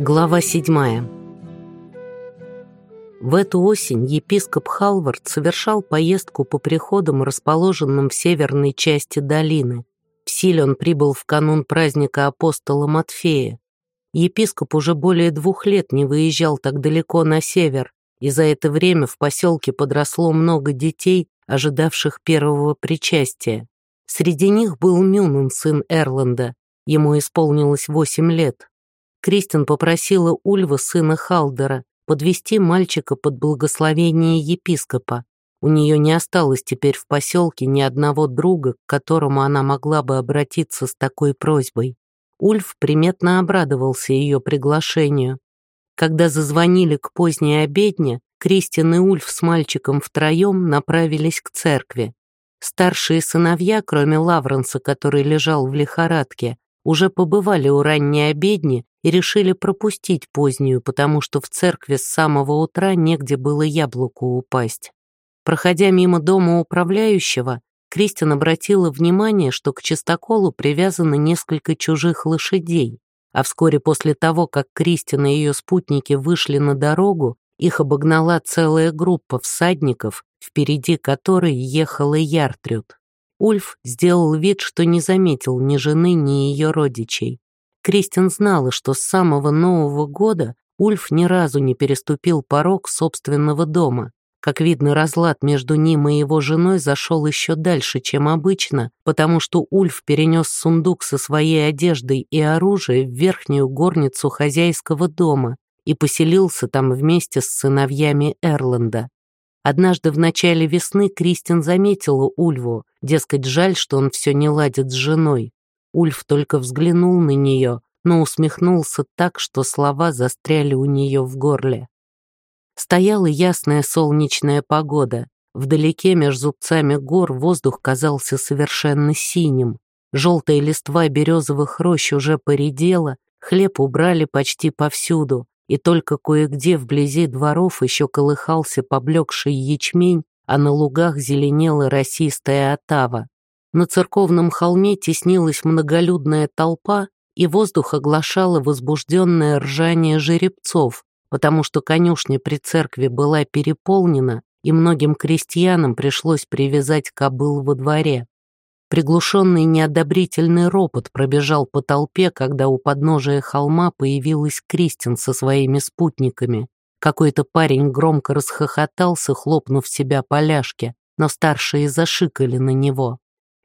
Глава 7. В эту осень епископ Халвард совершал поездку по приходам, расположенным в северной части долины. В Силе он прибыл в канун праздника апостола Матфея. Епископ уже более двух лет не выезжал так далеко на север, и за это время в поселке подросло много детей, ожидавших первого причастия. Среди них был Мюнен, сын Эрланда. Ему исполнилось восемь лет. Кристин попросила Ульва, сына Халдера, подвести мальчика под благословение епископа. У нее не осталось теперь в поселке ни одного друга, к которому она могла бы обратиться с такой просьбой. Ульф приметно обрадовался ее приглашению. Когда зазвонили к поздней обедне, Кристин и Ульф с мальчиком втроем направились к церкви. Старшие сыновья, кроме Лавренса, который лежал в лихорадке, уже побывали у ранней обедни и решили пропустить позднюю, потому что в церкви с самого утра негде было яблоку упасть. Проходя мимо дома управляющего, Кристин обратила внимание, что к чистоколу привязаны несколько чужих лошадей, а вскоре после того, как Кристин и ее спутники вышли на дорогу, их обогнала целая группа всадников, впереди которой ехала Яртрюд. Ульф сделал вид, что не заметил ни жены, ни ее родичей. Кристин знала, что с самого Нового года Ульф ни разу не переступил порог собственного дома. Как видно, разлад между ним и его женой зашел еще дальше, чем обычно, потому что Ульф перенес сундук со своей одеждой и оружием в верхнюю горницу хозяйского дома и поселился там вместе с сыновьями Эрланда. Однажды в начале весны Кристин заметила Ульву, дескать, жаль, что он все не ладит с женой. Ульф только взглянул на нее, но усмехнулся так, что слова застряли у нее в горле. Стояла ясная солнечная погода. Вдалеке между зубцами гор воздух казался совершенно синим. Желтая листва березовых рощ уже поредела, хлеб убрали почти повсюду, и только кое-где вблизи дворов еще колыхался поблекший ячмень, а на лугах зеленела росистая отава. На церковном холме теснилась многолюдная толпа, и воздух оглашало возбужденное ржание жеребцов, потому что конюшня при церкви была переполнена, и многим крестьянам пришлось привязать кобыл во дворе. Приглушенный неодобрительный ропот пробежал по толпе, когда у подножия холма появилась Кристин со своими спутниками. Какой-то парень громко расхохотался, хлопнув себя по ляжке, но старшие зашикали на него.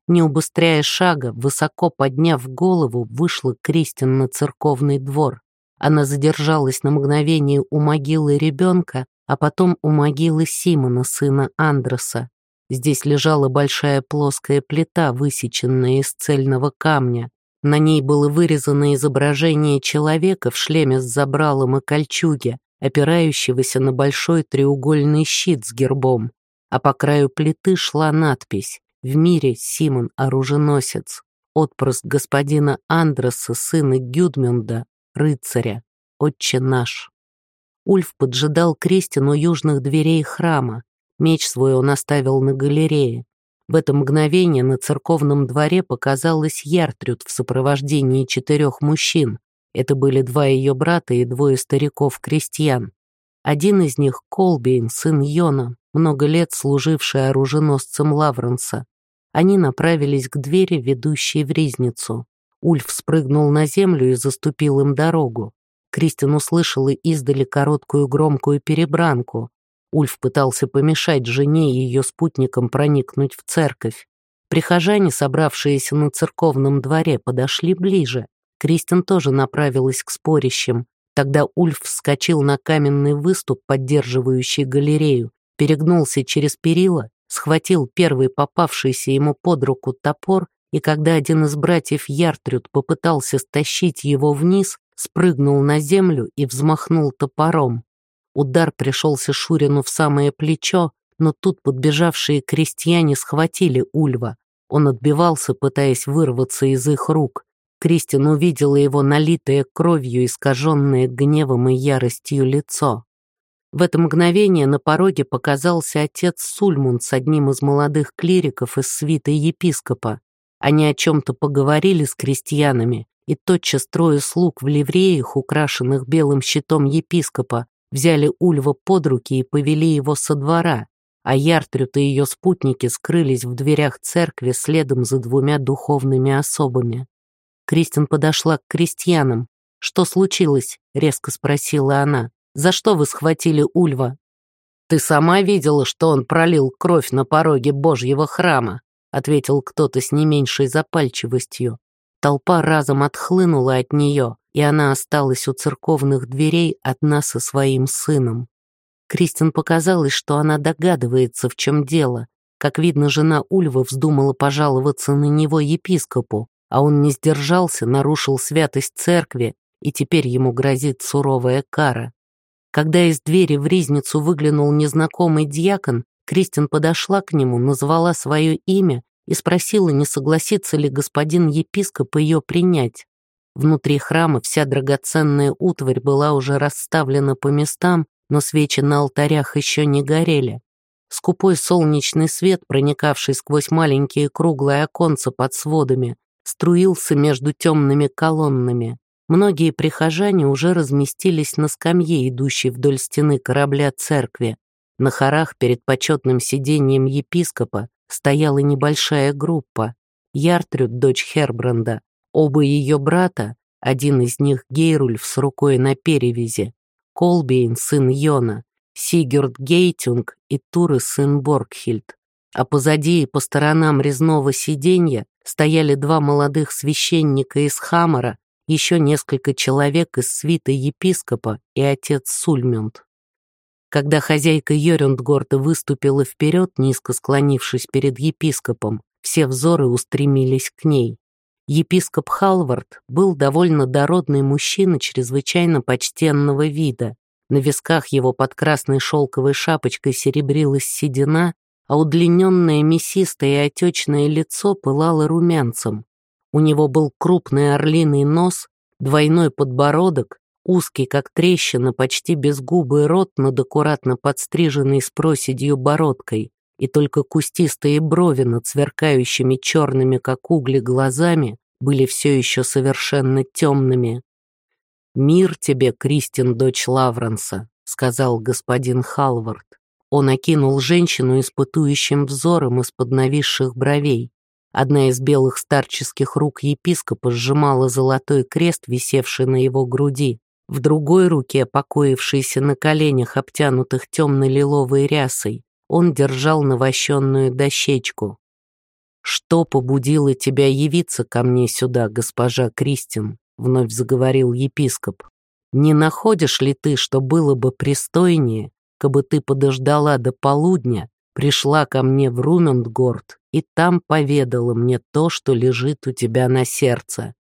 Не убыстряя шага, высоко подняв голову, вышла Кристин на церковный двор. Она задержалась на мгновение у могилы ребенка, а потом у могилы Симона, сына Андреса. Здесь лежала большая плоская плита, высеченная из цельного камня. На ней было вырезано изображение человека в шлеме с забралом и кольчуге, опирающегося на большой треугольный щит с гербом, а по краю плиты шла надпись «В мире Симон оруженосец, отпрыск господина Андреса, сына Гюдмюнда, рыцаря, отче наш». Ульф поджидал Кристин у южных дверей храма, Меч свой он оставил на галерее. В это мгновение на церковном дворе показалась Яртрюд в сопровождении четырех мужчин. Это были два ее брата и двое стариков-крестьян. Один из них — Колбейн, сын Йона, много лет служивший оруженосцем Лавренса. Они направились к двери, ведущей в ризницу. Ульф спрыгнул на землю и заступил им дорогу. Кристин услышала издали короткую громкую перебранку. Ульф пытался помешать жене и ее спутникам проникнуть в церковь. Прихожане, собравшиеся на церковном дворе, подошли ближе. Кристин тоже направилась к спорящим. Тогда Ульф вскочил на каменный выступ, поддерживающий галерею, перегнулся через перила, схватил первый попавшийся ему под руку топор, и когда один из братьев Яртрюд попытался стащить его вниз, спрыгнул на землю и взмахнул топором. Удар пришелся Шурину в самое плечо, но тут подбежавшие крестьяне схватили Ульва. Он отбивался, пытаясь вырваться из их рук. Кристин увидела его налитое кровью, искаженное гневом и яростью лицо. В это мгновение на пороге показался отец Сульмун с одним из молодых клириков из свиты епископа. Они о чем-то поговорили с крестьянами, и тотчас трое слуг в ливреях, украшенных белым щитом епископа, взяли Ульва под руки и повели его со двора, а Яртрют и ее спутники скрылись в дверях церкви следом за двумя духовными особами. Кристин подошла к крестьянам. «Что случилось?» — резко спросила она. «За что вы схватили Ульва?» «Ты сама видела, что он пролил кровь на пороге Божьего храма», — ответил кто-то с не меньшей запальчивостью. Толпа разом отхлынула от нее, и она осталась у церковных дверей одна со своим сыном. Кристин показалось, что она догадывается, в чем дело. Как видно, жена Ульва вздумала пожаловаться на него епископу, а он не сдержался, нарушил святость церкви, и теперь ему грозит суровая кара. Когда из двери в ризницу выглянул незнакомый дьякон, Кристин подошла к нему, назвала свое имя и спросила, не согласится ли господин епископ ее принять. Внутри храма вся драгоценная утварь была уже расставлена по местам, но свечи на алтарях еще не горели. Скупой солнечный свет, проникавший сквозь маленькие круглые оконца под сводами, струился между темными колоннами. Многие прихожане уже разместились на скамье, идущей вдоль стены корабля церкви. На хорах перед почетным сиденьем епископа стояла небольшая группа. Яртрюд, дочь Хербранда, оба ее брата, один из них Гейрульф с рукой на перевязи, Колбейн, сын Йона, Сигурд Гейтюнг и Туры, сын Боргхильд. А позади и по сторонам резного сиденья стояли два молодых священника из Хамара, еще несколько человек из свиты епископа и отец Сульмюнд. Когда хозяйка Йорюндгорда выступила вперед, низко склонившись перед епископом, все взоры устремились к ней. Епископ Халвард был довольно дородный мужчина чрезвычайно почтенного вида. На висках его под красной шелковой шапочкой серебрилась седина, а удлиненное мясистое и отечное лицо пылало румянцем. У него был крупный орлиный нос, двойной подбородок, узкий, как трещина, почти безгубый рот над аккуратно подстриженной с проседью бородкой, и только кустистые брови над сверкающими черными, как угли, глазами были все еще совершенно темными. «Мир тебе, Кристин, дочь Лавренса», — сказал господин Халвард. Он окинул женщину испытующим взором из-под нависших бровей. Одна из белых старческих рук епископа сжимала золотой крест, висевший на его груди. В другой руке, покоившейся на коленях, обтянутых темно-лиловой рясой, он держал навощенную дощечку. «Что побудило тебя явиться ко мне сюда, госпожа Кристин?» — вновь заговорил епископ. «Не находишь ли ты, что было бы пристойнее, кабы ты подождала до полудня, пришла ко мне в Румендгорд и там поведала мне то, что лежит у тебя на сердце?»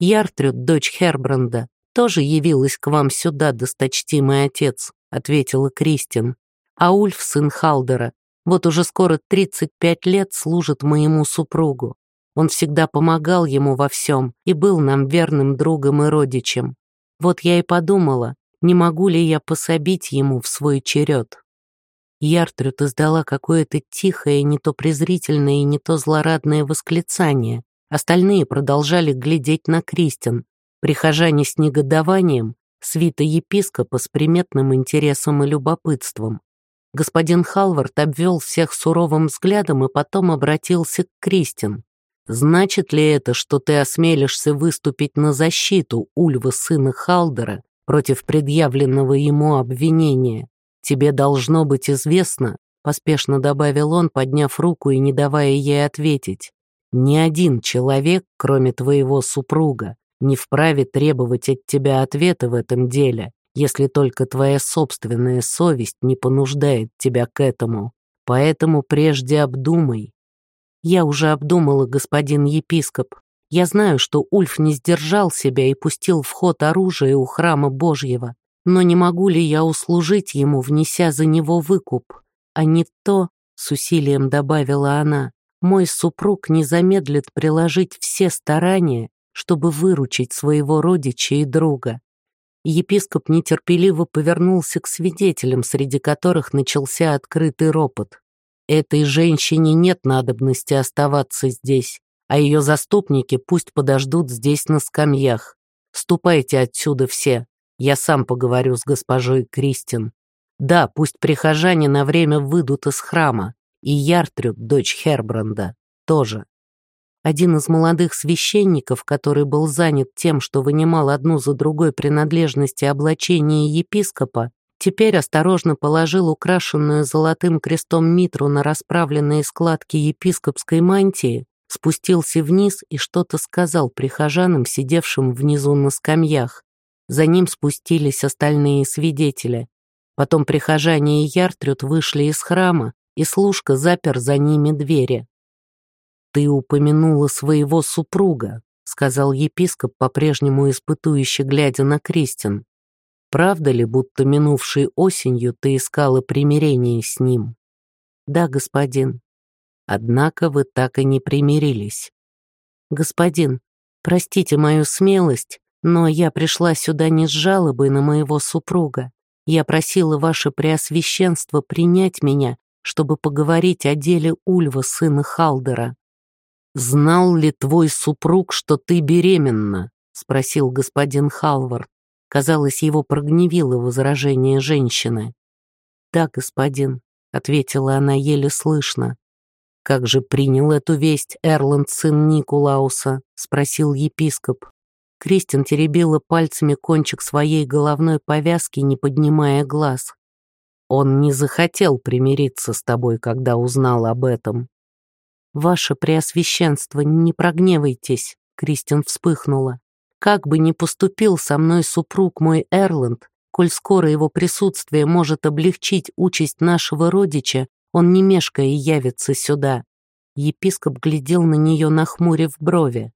Яртрюд, дочь Хербранда, тоже явилась к вам сюда, досточтимый отец», — ответила Кристин. «А Ульф, сын Халдера, вот уже скоро 35 лет служит моему супругу. Он всегда помогал ему во всем и был нам верным другом и родичем. Вот я и подумала, не могу ли я пособить ему в свой черед». Яртрюд издала какое-то тихое, не то презрительное и не то злорадное восклицание. Остальные продолжали глядеть на Кристин, Прихожане с негодованием, свита епископа с приметным интересом и любопытством. Господин Халвард обвел всех суровым взглядом и потом обратился к Кристин. «Значит ли это, что ты осмелишься выступить на защиту Ульва сына Халдера против предъявленного ему обвинения? Тебе должно быть известно, поспешно добавил он, подняв руку и не давая ей ответить. Ни один человек, кроме твоего супруга, не вправе требовать от тебя ответа в этом деле, если только твоя собственная совесть не понуждает тебя к этому. Поэтому прежде обдумай. Я уже обдумала, господин епископ. Я знаю, что Ульф не сдержал себя и пустил в ход оружие у храма Божьего. Но не могу ли я услужить ему, внеся за него выкуп? А не то, с усилием добавила она, мой супруг не замедлит приложить все старания, чтобы выручить своего родича и друга. Епископ нетерпеливо повернулся к свидетелям, среди которых начался открытый ропот. «Этой женщине нет надобности оставаться здесь. а ее заступники пусть подождут здесь на скамьях. Ступайте отсюда все, я сам поговорю с госпожой Кристин. Да, пусть прихожане на время выйдут из храма, и Яртрюд, дочь Хербранда, тоже. Один из молодых священников, который был занят тем, что вынимал одну за другой принадлежности облачения епископа, теперь осторожно положил украшенную золотым крестом митру на расправленные складки епископской мантии, спустился вниз и что-то сказал прихожанам, сидевшим внизу на скамьях. За ним спустились остальные свидетели. Потом прихожане и Яртрюд вышли из храма, и служка запер за ними двери. «Ты упомянула своего супруга», — сказал епископ, по-прежнему испытующе глядя на Кристин. «Правда ли, будто минувшей осенью ты искала примирение с ним?» «Да, господин». «Однако вы так и не примирились». «Господин, простите мою смелость, но я пришла сюда не с жалобой на моего супруга. Я просила ваше преосвященство принять меня, чтобы поговорить о деле Ульва, сына Халдера. «Знал ли твой супруг, что ты беременна?» — спросил господин Халвард. Казалось, его прогневило возражение женщины. «Да, господин», — ответила она еле слышно. «Как же принял эту весть Эрланд, сын Никулауса?» — спросил епископ. Кристин теребила пальцами кончик своей головной повязки, не поднимая глаз. «Он не захотел примириться с тобой, когда узнал об этом», «Ваше Преосвященство, не прогневайтесь», — Кристин вспыхнула. «Как бы ни поступил со мной супруг мой Эрланд, коль скоро его присутствие может облегчить участь нашего родича, он не мешкая явится сюда». Епископ глядел на нее, нахмурив брови.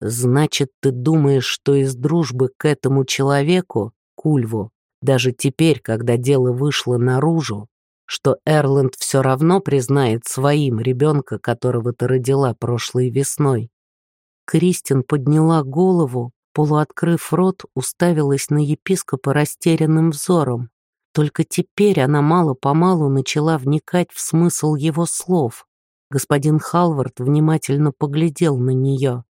«Значит, ты думаешь, что из дружбы к этому человеку, Кульву, даже теперь, когда дело вышло наружу, что Эрланд все равно признает своим ребенка, которого ты родила прошлой весной. Кристин подняла голову, полуоткрыв рот, уставилась на епископа растерянным взором. Только теперь она мало-помалу начала вникать в смысл его слов. Господин Халвард внимательно поглядел на нее.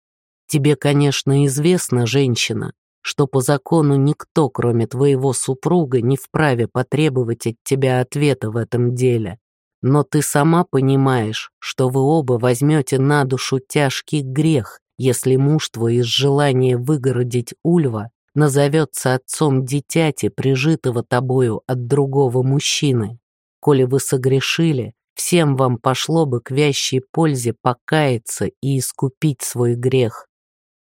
«Тебе, конечно, известна женщина, что по закону никто, кроме твоего супруга, не вправе потребовать от тебя ответа в этом деле. Но ты сама понимаешь, что вы оба возьмете на душу тяжкий грех, если муж твой из желания выгородить Ульва назовется отцом дитяти, прижитого тобою от другого мужчины. Коли вы согрешили, всем вам пошло бы к вящей пользе покаяться и искупить свой грех.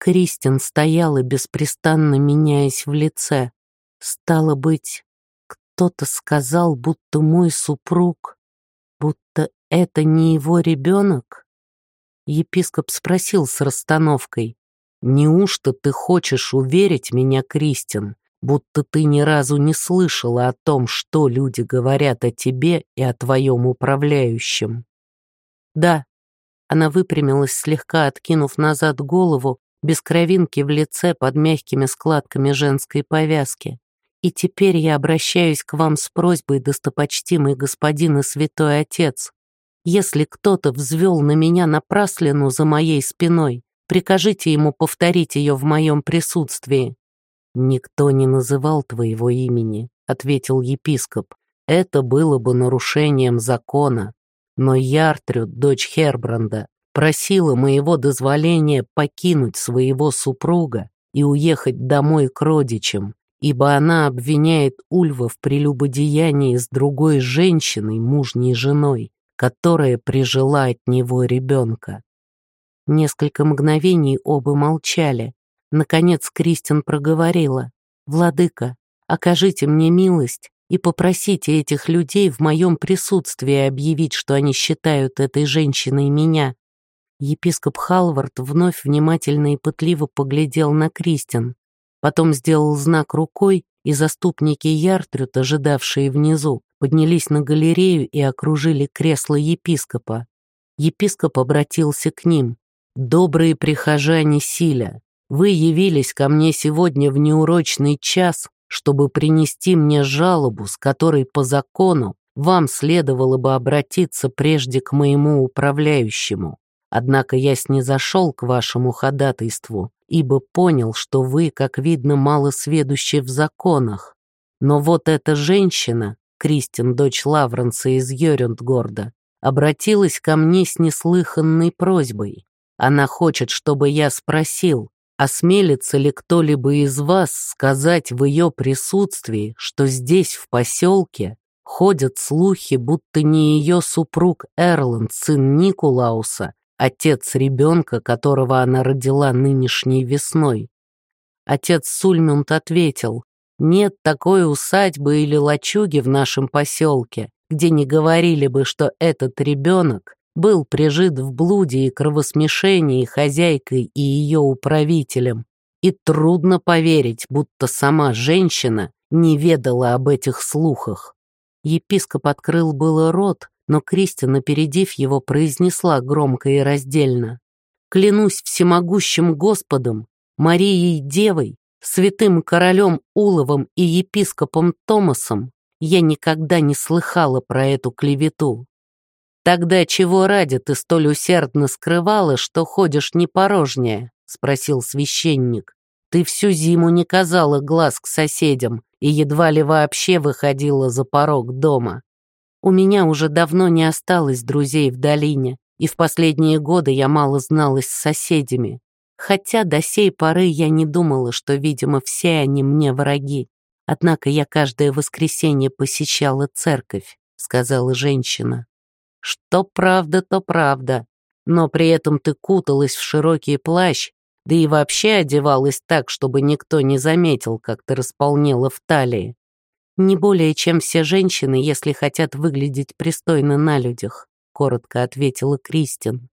Кристин стояла, беспрестанно меняясь в лице. Стало быть, кто-то сказал, будто мой супруг, будто это не его ребенок? Епископ спросил с расстановкой, «Неужто ты хочешь уверить меня, Кристин, будто ты ни разу не слышала о том, что люди говорят о тебе и о твоем управляющем?» «Да», она выпрямилась, слегка откинув назад голову, без кровинки в лице под мягкими складками женской повязки. И теперь я обращаюсь к вам с просьбой, достопочтимый господин и святой отец. Если кто-то взвел на меня напраслину за моей спиной, прикажите ему повторить ее в моем присутствии». «Никто не называл твоего имени», — ответил епископ. «Это было бы нарушением закона. Но Яртрюд, дочь Хербранда, просила моего дозволения покинуть своего супруга и уехать домой к родичам, ибо она обвиняет Ульва в прелюбодеянии с другой женщиной, мужней женой, которая прижила от него ребенка. Несколько мгновений оба молчали. Наконец Кристин проговорила. «Владыка, окажите мне милость и попросите этих людей в моем присутствии объявить, что они считают этой женщиной меня, Епископ Халвард вновь внимательно и пытливо поглядел на Кристин, потом сделал знак рукой, и заступники Яртрют, ожидавшие внизу, поднялись на галерею и окружили кресло епископа. Епископ обратился к ним. «Добрые прихожане Силя, вы явились ко мне сегодня в неурочный час, чтобы принести мне жалобу, с которой по закону вам следовало бы обратиться прежде к моему управляющему. Однако я снизошел к вашему ходатайству, ибо понял, что вы, как видно, мало сведущи в законах. Но вот эта женщина, Кристин, дочь Лавренса из Йорюндгорда, обратилась ко мне с неслыханной просьбой. Она хочет, чтобы я спросил, осмелится ли кто-либо из вас сказать в ее присутствии, что здесь, в поселке, ходят слухи, будто не ее супруг Эрланд, сын Никулауса, отец ребенка, которого она родила нынешней весной. Отец Сульмюнд ответил, нет такой усадьбы или лачуги в нашем поселке, где не говорили бы, что этот ребенок был прижит в блуде и кровосмешении хозяйкой и ее управителем. И трудно поверить, будто сама женщина не ведала об этих слухах. Епископ открыл было рот, но Кристина, опередив его, произнесла громко и раздельно. «Клянусь всемогущим Господом, Марией Девой, святым королем Уловом и епископом Томасом, я никогда не слыхала про эту клевету. Тогда чего ради ты столь усердно скрывала, что ходишь непорожняя?» — спросил священник. «Ты всю зиму не казала глаз к соседям и едва ли вообще выходила за порог дома. У меня уже давно не осталось друзей в долине, и в последние годы я мало зналась с соседями. Хотя до сей поры я не думала, что, видимо, все они мне враги. Однако я каждое воскресенье посещала церковь, сказала женщина. Что правда, то правда. Но при этом ты куталась в широкий плащ, да и вообще одевалась так, чтобы никто не заметил, как ты располнела в талии. Не более, чем все женщины, если хотят выглядеть пристойно на людях, коротко ответила Кристин.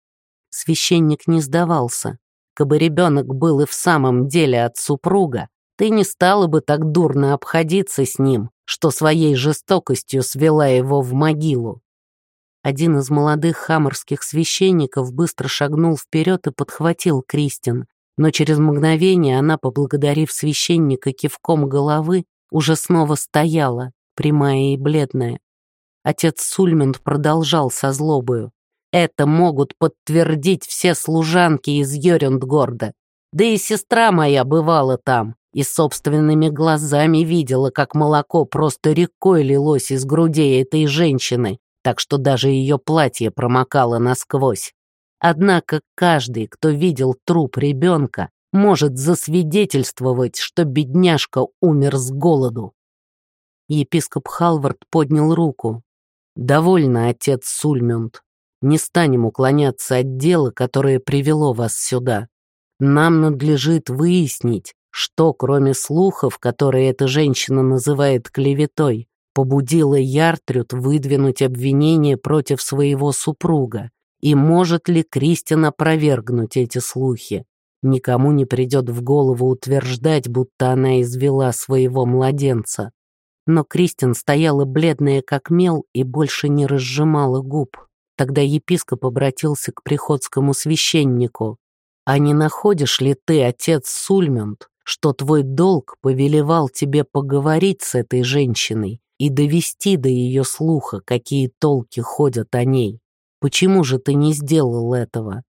Священник не сдавался. Кабы ребенок был и в самом деле от супруга, ты не стала бы так дурно обходиться с ним, что своей жестокостью свела его в могилу. Один из молодых хаммерских священников быстро шагнул вперед и подхватил Кристин, но через мгновение она, поблагодарив священника кивком головы, уже снова стояла, прямая и бледная. Отец Сульмент продолжал со злобою. «Это могут подтвердить все служанки из Йорюндгорда. Да и сестра моя бывала там и собственными глазами видела, как молоко просто рекой лилось из грудей этой женщины, так что даже ее платье промокало насквозь. Однако каждый, кто видел труп ребенка, может засвидетельствовать, что бедняжка умер с голоду. Епископ Халвард поднял руку. «Довольно, отец Сульмюнд. Не станем уклоняться от дела, которое привело вас сюда. Нам надлежит выяснить, что, кроме слухов, которые эта женщина называет клеветой, побудило Яртрюд выдвинуть обвинение против своего супруга, и может ли Кристин опровергнуть эти слухи? Никому не придет в голову утверждать, будто она извела своего младенца. Но Кристин стояла бледная как мел и больше не разжимала губ. Тогда епископ обратился к приходскому священнику. «А не находишь ли ты, отец Сульмюнд, что твой долг повелевал тебе поговорить с этой женщиной и довести до ее слуха, какие толки ходят о ней?» Почему же ты не сделал этого?»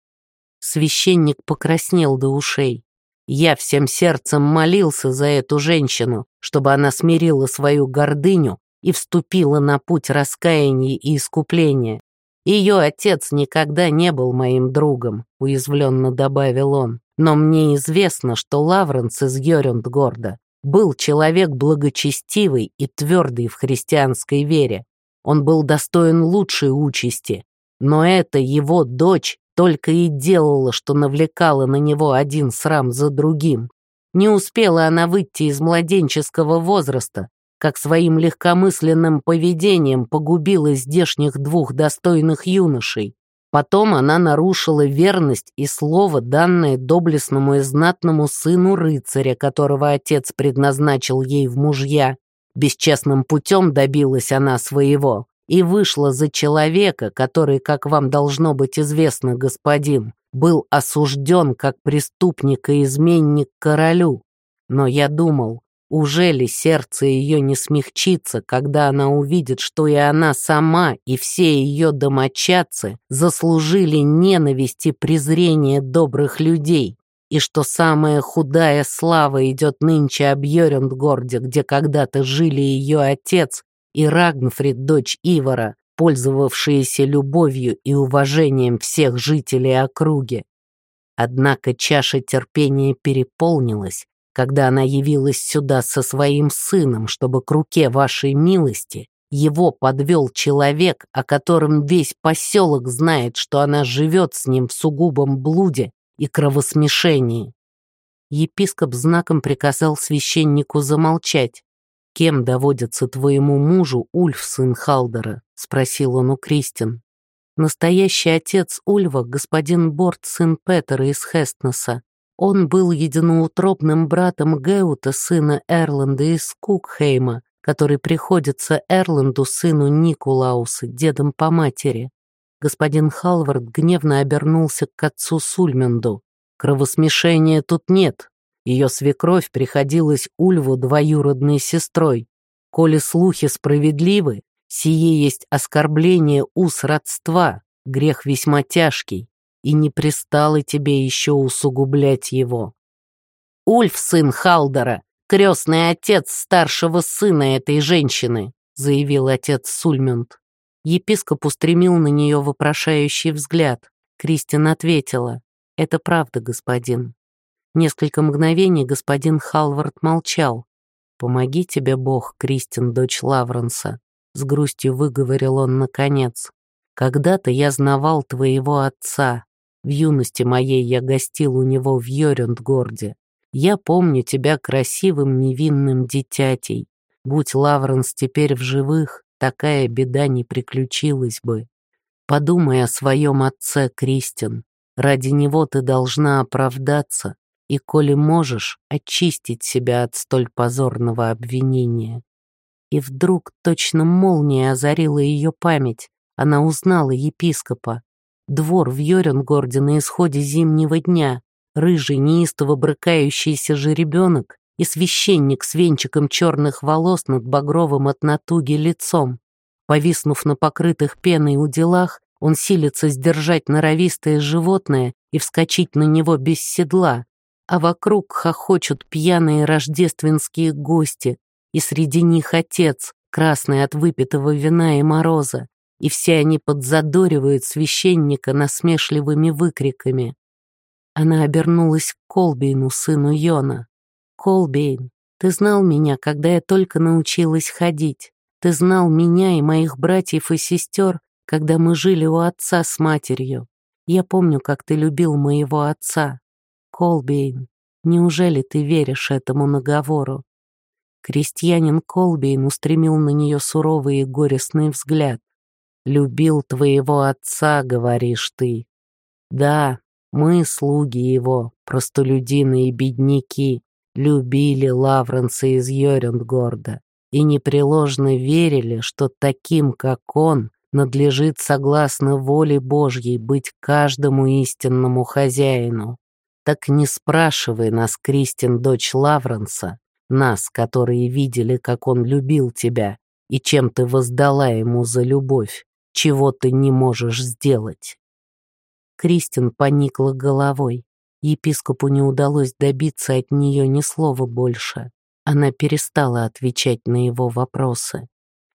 Священник покраснел до ушей. Я всем сердцем молился за эту женщину, чтобы она смирила свою гордыню и вступила на путь раскаяния и искупления. Ее отец никогда не был моим другом, уязвленно добавил он. Но мне известно, что Лавренс из Йорюндгорда был человек благочестивый и твердый в христианской вере. Он был достоин лучшей участи, но это его дочь только и делала, что навлекала на него один срам за другим. Не успела она выйти из младенческого возраста, как своим легкомысленным поведением погубила здешних двух достойных юношей. Потом она нарушила верность и слово, данное доблестному и знатному сыну рыцаря, которого отец предназначил ей в мужья. Бесчестным путем добилась она своего и вышла за человека, который, как вам должно быть известно, господин, был осужден как преступник и изменник королю. Но я думал, Уже ли сердце ее не смягчится, когда она увидит, что и она сама, и все ее домочадцы заслужили ненависть и презрение добрых людей, и что самая худая слава идет нынче об Йорюндгорде, где когда-то жили ее отец и Рагнфрид, дочь Ивара, пользовавшиеся любовью и уважением всех жителей округи. Однако чаша терпения переполнилась, когда она явилась сюда со своим сыном, чтобы к руке вашей милости его подвел человек, о котором весь поселок знает, что она живет с ним в сугубом блуде и кровосмешении. Епископ знаком приказал священнику замолчать. «Кем доводится твоему мужу Ульф, сын Халдера?» — спросил он у Кристин. Настоящий отец Ульва — господин Борт, сын Петера из Хестнеса. Он был единоутробным братом Геута, сына Эрланда из Кукхейма, который приходится Эрланду, сыну Никулауса, дедом по матери. Господин Халвард гневно обернулся к отцу Сульменду. «Кровосмешения тут нет. Ее свекровь приходилась Ульву двоюродной сестрой. Коли слухи справедливы, сие есть оскорбление уз родства, грех весьма тяжкий и не пристало тебе еще усугублять его. Ульф, сын Халдера, крестный отец старшего сына этой женщины, заявил отец Сульмюнд. Епископ устремил на нее вопрошающий взгляд. Кристин ответила, «Это правда, господин». Несколько мгновений господин Халвард молчал. «Помоги тебе Бог, Кристин, дочь Лавренса», — с грустью выговорил он наконец. «Когда-то я знавал твоего отца, в юности моей я гостил у него в Йорюндгорде. Я помню тебя красивым невинным дитятей. Будь Лавренс теперь в живых, такая беда не приключилась бы. Подумай о своем отце, Кристин. Ради него ты должна оправдаться, и, коли можешь, очистить себя от столь позорного обвинения. И вдруг точно молния озарила ее память. Она узнала епископа. Двор в Йоренгорде на исходе зимнего дня, рыжий, неистово брыкающийся жеребенок и священник с венчиком черных волос над багровым от натуги лицом. Повиснув на покрытых пеной уделах, он силится сдержать норовистое животное и вскочить на него без седла, а вокруг хохочут пьяные рождественские гости, и среди них отец, красный от выпитого вина и мороза, и все они подзадоривают священника насмешливыми выкриками. Она обернулась к Колбейну, сыну Йона. «Колбейн, ты знал меня, когда я только научилась ходить. Ты знал меня и моих братьев и сестер, когда мы жили у отца с матерью. Я помню, как ты любил моего отца. Колбейн, неужели ты веришь этому наговору?» Крестьянин Колбейн устремил на нее суровый и горестный взгляд. «Любил твоего отца, говоришь ты. Да, мы, слуги его, простолюдины и бедняки, любили Лавренса из Йорюндгорда и непреложно верили, что таким, как он, надлежит согласно воле Божьей быть каждому истинному хозяину. Так не спрашивай нас, Кристин, дочь Лавренса, нас, которые видели, как он любил тебя и чем ты воздала ему за любовь чего ты не можешь сделать. Кристин поникла головой. Епископу не удалось добиться от нее ни слова больше. Она перестала отвечать на его вопросы.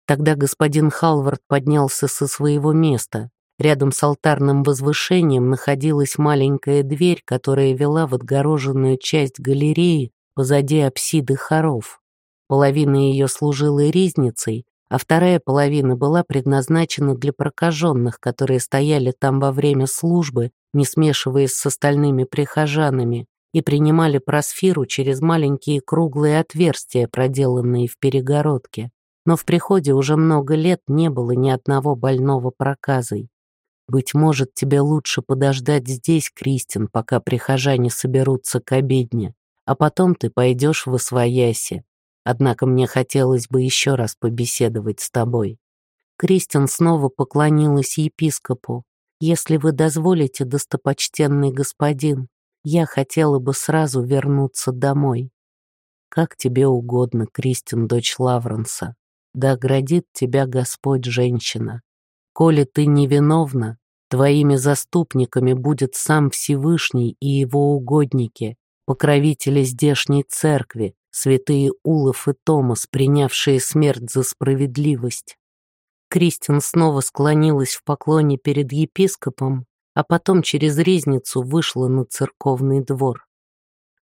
Тогда господин Халвард поднялся со своего места. Рядом с алтарным возвышением находилась маленькая дверь, которая вела в отгороженную часть галереи позади апсиды хоров. Половина ее служила ризницей, а вторая половина была предназначена для прокаженных, которые стояли там во время службы, не смешиваясь с остальными прихожанами, и принимали просфиру через маленькие круглые отверстия, проделанные в перегородке. Но в приходе уже много лет не было ни одного больного проказой. Быть может, тебе лучше подождать здесь, Кристин, пока прихожане соберутся к обедне, а потом ты пойдешь в Освояси. Однако мне хотелось бы еще раз побеседовать с тобой. Кристин снова поклонилась епископу. «Если вы дозволите, достопочтенный господин, я хотела бы сразу вернуться домой». Как тебе угодно, Кристин, дочь Лавренса. Да оградит тебя Господь, женщина. Коли ты невиновна, твоими заступниками будет сам Всевышний и его угодники, покровители здешней церкви, святые Улов и Томас, принявшие смерть за справедливость. Кристин снова склонилась в поклоне перед епископом, а потом через резницу вышла на церковный двор.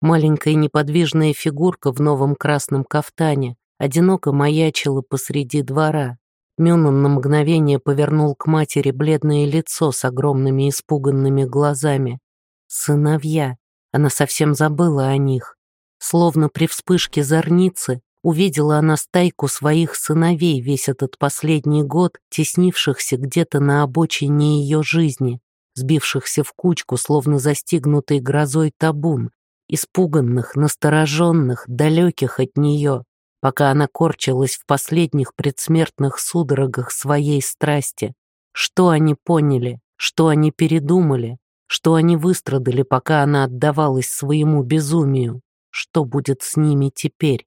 Маленькая неподвижная фигурка в новом красном кафтане одиноко маячила посреди двора. Мюнон на мгновение повернул к матери бледное лицо с огромными испуганными глазами. Сыновья. Она совсем забыла о них. Словно при вспышке зорницы увидела она стайку своих сыновей весь этот последний год, теснившихся где-то на обочине ее жизни, сбившихся в кучку, словно застигнутый грозой табун, испуганных, настороженных, далеких от нее, пока она корчилась в последних предсмертных судорогах своей страсти. Что они поняли, что они передумали, что они выстрадали, пока она отдавалась своему безумию. Что будет с ними теперь?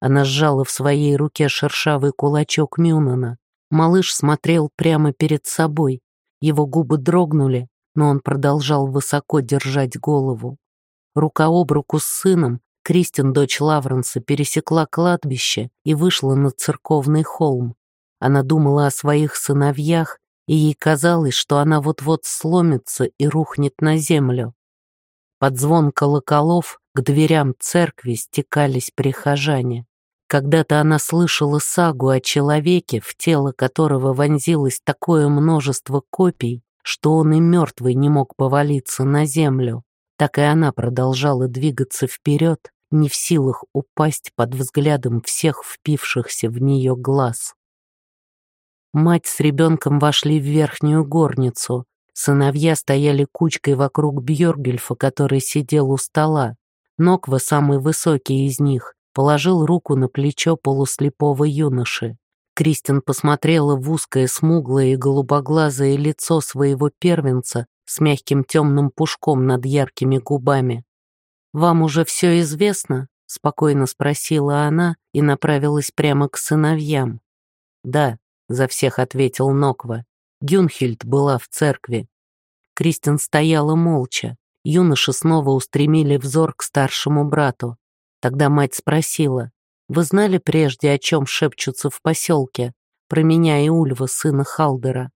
Она сжала в своей руке шершавый кулачок Мюнана. Малыш смотрел прямо перед собой. Его губы дрогнули, но он продолжал высоко держать голову. Рука об руку с сыном, Кристин, дочь Лавренса, пересекла кладбище и вышла на церковный холм. Она думала о своих сыновьях, и ей казалось, что она вот-вот сломится и рухнет на землю. Под звон колоколов к дверям церкви стекались прихожане. Когда-то она слышала сагу о человеке, в тело которого вонзилось такое множество копий, что он и мертвый не мог повалиться на землю так и она продолжала двигаться вперед, не в силах упасть под взглядом всех впившихся в нее глаз. Мать с ребенком вошли в верхнюю горницу. Сыновья стояли кучкой вокруг Бьоргельфа, который сидел у стола. Ноква, самый высокий из них, положил руку на плечо полуслепого юноши. Кристин посмотрела в узкое, смуглое и голубоглазое лицо своего первенца с мягким темным пушком над яркими губами. «Вам уже все известно?» — спокойно спросила она и направилась прямо к сыновьям. «Да», — за всех ответил Ноква. Гюнхильд была в церкви. Кристин стояла молча. Юноши снова устремили взор к старшему брату. Тогда мать спросила, «Вы знали прежде, о чем шепчутся в поселке? Про меня и Ульва, сына Халдера?»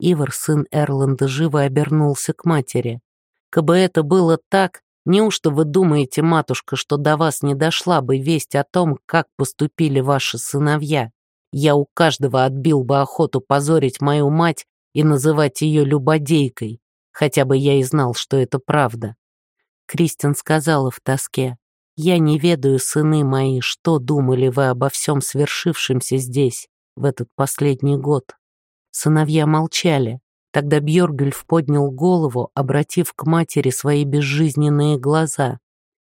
Ивар, сын Эрланда, живо обернулся к матери. «Кабы это было так, неужто вы думаете, матушка, что до вас не дошла бы весть о том, как поступили ваши сыновья? Я у каждого отбил бы охоту позорить мою мать и называть ее любодейкой, хотя бы я и знал, что это правда». Кристин сказала в тоске, «Я не ведаю, сыны мои, что думали вы обо всем свершившемся здесь, в этот последний год». Сыновья молчали. Тогда Бьоргюльф поднял голову, обратив к матери свои безжизненные глаза.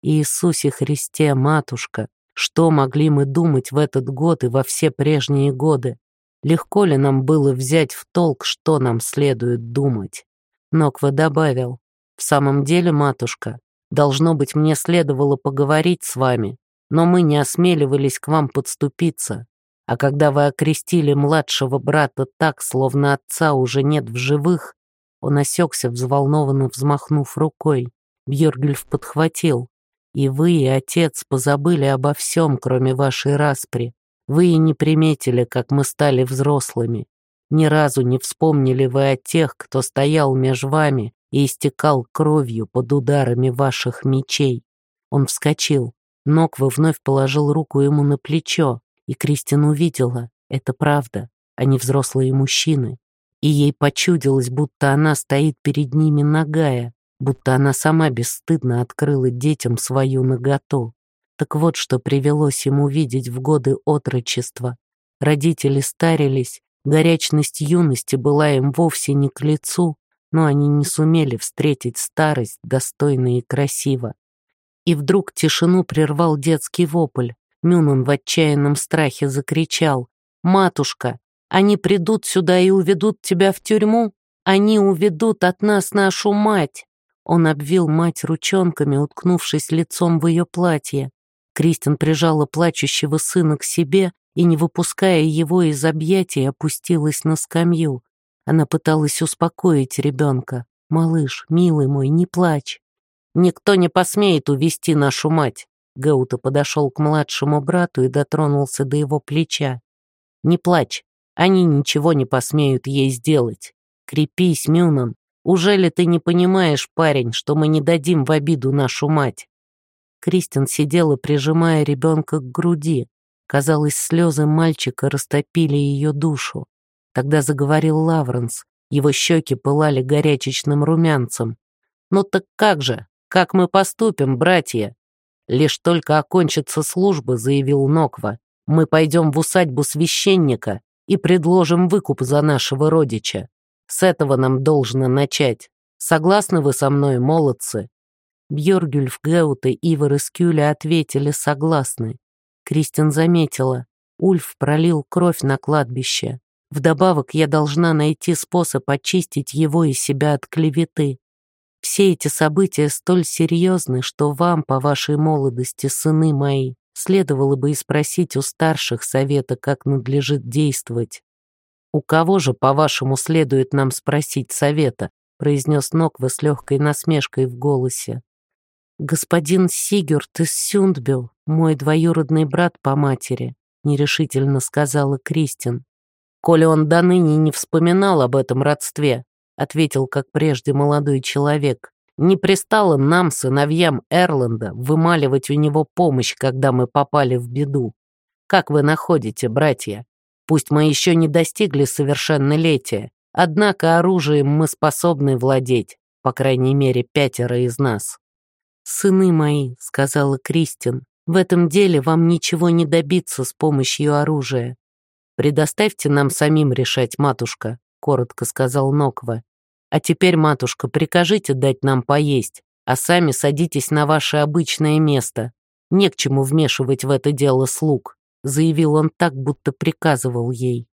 «Иисусе Христе, матушка, что могли мы думать в этот год и во все прежние годы? Легко ли нам было взять в толк, что нам следует думать?» Ноква добавил, «В самом деле, матушка, должно быть, мне следовало поговорить с вами, но мы не осмеливались к вам подступиться. А когда вы окрестили младшего брата так, словно отца уже нет в живых, он осекся, взволнованно взмахнув рукой. Бьергельф подхватил. «И вы, и отец позабыли обо всем, кроме вашей распри. Вы и не приметили, как мы стали взрослыми. Ни разу не вспомнили вы о тех, кто стоял меж вами и истекал кровью под ударами ваших мечей». Он вскочил. Ноква вновь положил руку ему на плечо. И Кристин увидела, это правда, они взрослые мужчины. И ей почудилось, будто она стоит перед ними нагая, будто она сама бесстыдно открыла детям свою наготу. Так вот, что привелось ему видеть в годы отрочества. Родители старились, горячность юности была им вовсе не к лицу, но они не сумели встретить старость достойно и красиво. И вдруг тишину прервал детский вопль. Мюнун в отчаянном страхе закричал. «Матушка, они придут сюда и уведут тебя в тюрьму? Они уведут от нас нашу мать!» Он обвил мать ручонками, уткнувшись лицом в ее платье. Кристин прижала плачущего сына к себе и, не выпуская его из объятий, опустилась на скамью. Она пыталась успокоить ребенка. «Малыш, милый мой, не плачь. Никто не посмеет увести нашу мать». Гаута подошел к младшему брату и дотронулся до его плеча. «Не плачь, они ничего не посмеют ей сделать. Крепись, Мюнан. Уже ли ты не понимаешь, парень, что мы не дадим в обиду нашу мать?» Кристин сидела, прижимая ребенка к груди. Казалось, слезы мальчика растопили ее душу. Тогда заговорил Лавренс. Его щеки пылали горячечным румянцем. «Ну так как же? Как мы поступим, братья?» «Лишь только окончится служба», — заявил Ноква. «Мы пойдем в усадьбу священника и предложим выкуп за нашего родича. С этого нам должно начать. Согласны вы со мной, молодцы?» Бьоргюльф, Геут и Ивар из ответили «согласны». Кристин заметила. Ульф пролил кровь на кладбище. Вдобавок я должна найти способ очистить его и себя от клеветы. Все эти события столь серьезны, что вам, по вашей молодости, сыны мои, следовало бы и спросить у старших совета, как надлежит действовать. «У кого же, по-вашему, следует нам спросить совета?» произнес Ноква с легкой насмешкой в голосе. «Господин Сигюрт из Сюндбю, мой двоюродный брат по матери», нерешительно сказала Кристин. «Коли он до ныне не вспоминал об этом родстве», ответил, как прежде, молодой человек, «не пристало нам, сыновьям Эрланда, вымаливать у него помощь, когда мы попали в беду. Как вы находите, братья? Пусть мы еще не достигли совершеннолетия, однако оружием мы способны владеть, по крайней мере, пятеро из нас». «Сыны мои», — сказала Кристин, — «в этом деле вам ничего не добиться с помощью оружия». «Предоставьте нам самим решать, матушка», — коротко сказал Ноква. «А теперь, матушка, прикажите дать нам поесть, а сами садитесь на ваше обычное место. Не к чему вмешивать в это дело слуг», — заявил он так, будто приказывал ей.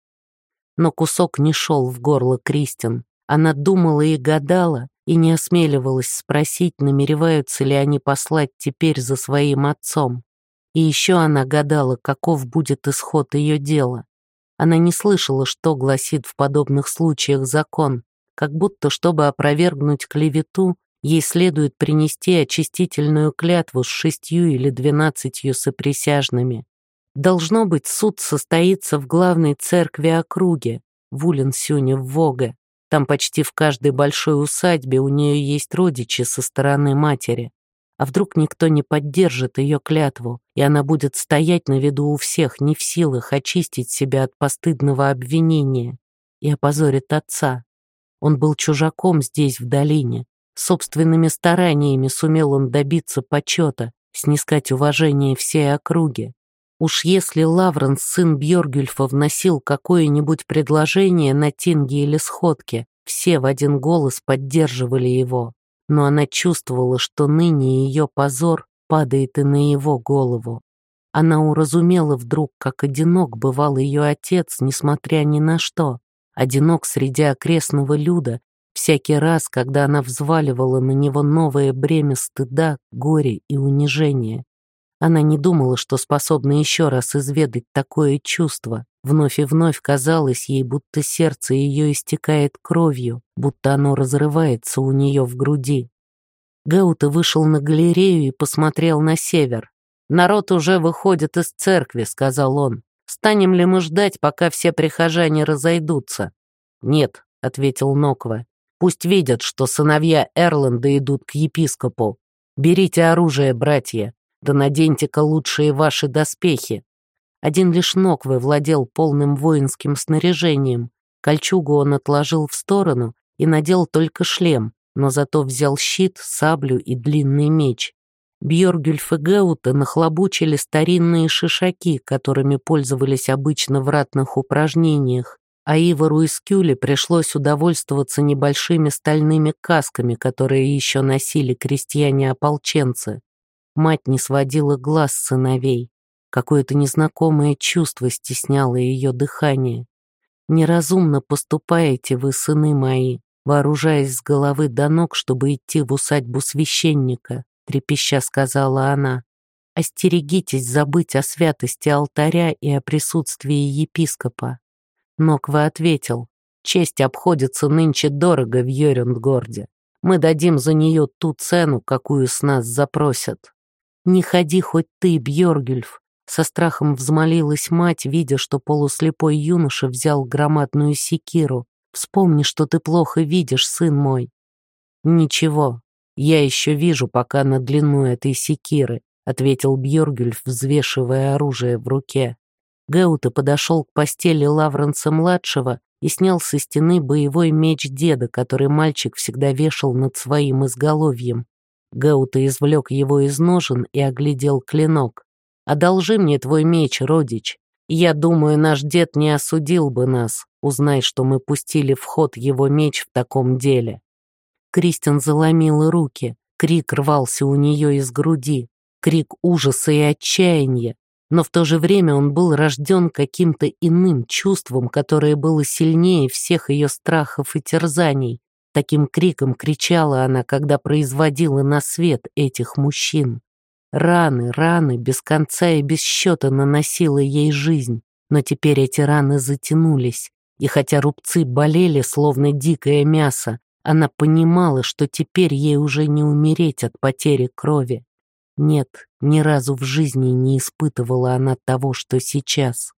Но кусок не шел в горло Кристин. Она думала и гадала, и не осмеливалась спросить, намереваются ли они послать теперь за своим отцом. И еще она гадала, каков будет исход ее дела. Она не слышала, что гласит в подобных случаях закон, как будто, чтобы опровергнуть клевету, ей следует принести очистительную клятву с шестью или двенадцатью соприсяжными. Должно быть, суд состоится в главной церкви округе, в Улинсюне в Воге. Там почти в каждой большой усадьбе у нее есть родичи со стороны матери. А вдруг никто не поддержит ее клятву, и она будет стоять на виду у всех, не в силах очистить себя от постыдного обвинения и опозорит отца. Он был чужаком здесь, в долине. Собственными стараниями сумел он добиться почета, снискать уважение всей округи. Уж если Лавренс, сын Бьоргюльфа, вносил какое-нибудь предложение на тинге или сходке, все в один голос поддерживали его. Но она чувствовала, что ныне ее позор падает и на его голову. Она уразумела вдруг, как одинок бывал ее отец, несмотря ни на что. Одинок среди окрестного люда, всякий раз, когда она взваливала на него новое бремя стыда, горя и унижения. Она не думала, что способна еще раз изведать такое чувство. Вновь и вновь казалось ей, будто сердце ее истекает кровью, будто оно разрывается у нее в груди. Гаута вышел на галерею и посмотрел на север. «Народ уже выходит из церкви», — сказал он. «Станем ли мы ждать, пока все прихожане разойдутся?» «Нет», — ответил Ноква. «Пусть видят, что сыновья Эрланда идут к епископу. Берите оружие, братья. Да наденьте-ка лучшие ваши доспехи. Один лишь ног владел полным воинским снаряжением. Кольчугу он отложил в сторону и надел только шлем, но зато взял щит, саблю и длинный меч. Бьоргюльф и Геута нахлобучили старинные шишаки, которыми пользовались обычно в ратных упражнениях, а Ивару и Скюле пришлось удовольствоваться небольшими стальными касками, которые еще носили крестьяне-ополченцы. Мать не сводила глаз сыновей. Какое-то незнакомое чувство стесняло ее дыхание. «Неразумно поступаете вы, сыны мои, вооружаясь с головы до ног, чтобы идти в усадьбу священника», трепеща сказала она. Остерегитесь забыть о святости алтаря и о присутствии епископа. Ноква ответил, честь обходится нынче дорого в Йорюндгорде. Мы дадим за нее ту цену, какую с нас запросят. Не ходи хоть ты, Бьоргюльф, со страхом взмолилась мать, видя, что полуслепой юноша взял громадную секиру. «Вспомни, что ты плохо видишь, сын мой». «Ничего, я еще вижу пока на длину этой секиры», ответил Бьоргюльф, взвешивая оружие в руке. Геута подошел к постели Лавренса-младшего и снял со стены боевой меч деда, который мальчик всегда вешал над своим изголовьем. Геута извлек его из ножен и оглядел клинок. Одолжи мне твой меч, родич. Я думаю, наш дед не осудил бы нас, узнай, что мы пустили в ход его меч в таком деле». Кристин заломила руки, крик рвался у нее из груди, крик ужаса и отчаяния, но в то же время он был рожден каким-то иным чувством, которое было сильнее всех ее страхов и терзаний. Таким криком кричала она, когда производила на свет этих мужчин. Раны, раны, без конца и без счета наносила ей жизнь, но теперь эти раны затянулись, и хотя рубцы болели, словно дикое мясо, она понимала, что теперь ей уже не умереть от потери крови. Нет, ни разу в жизни не испытывала она того, что сейчас.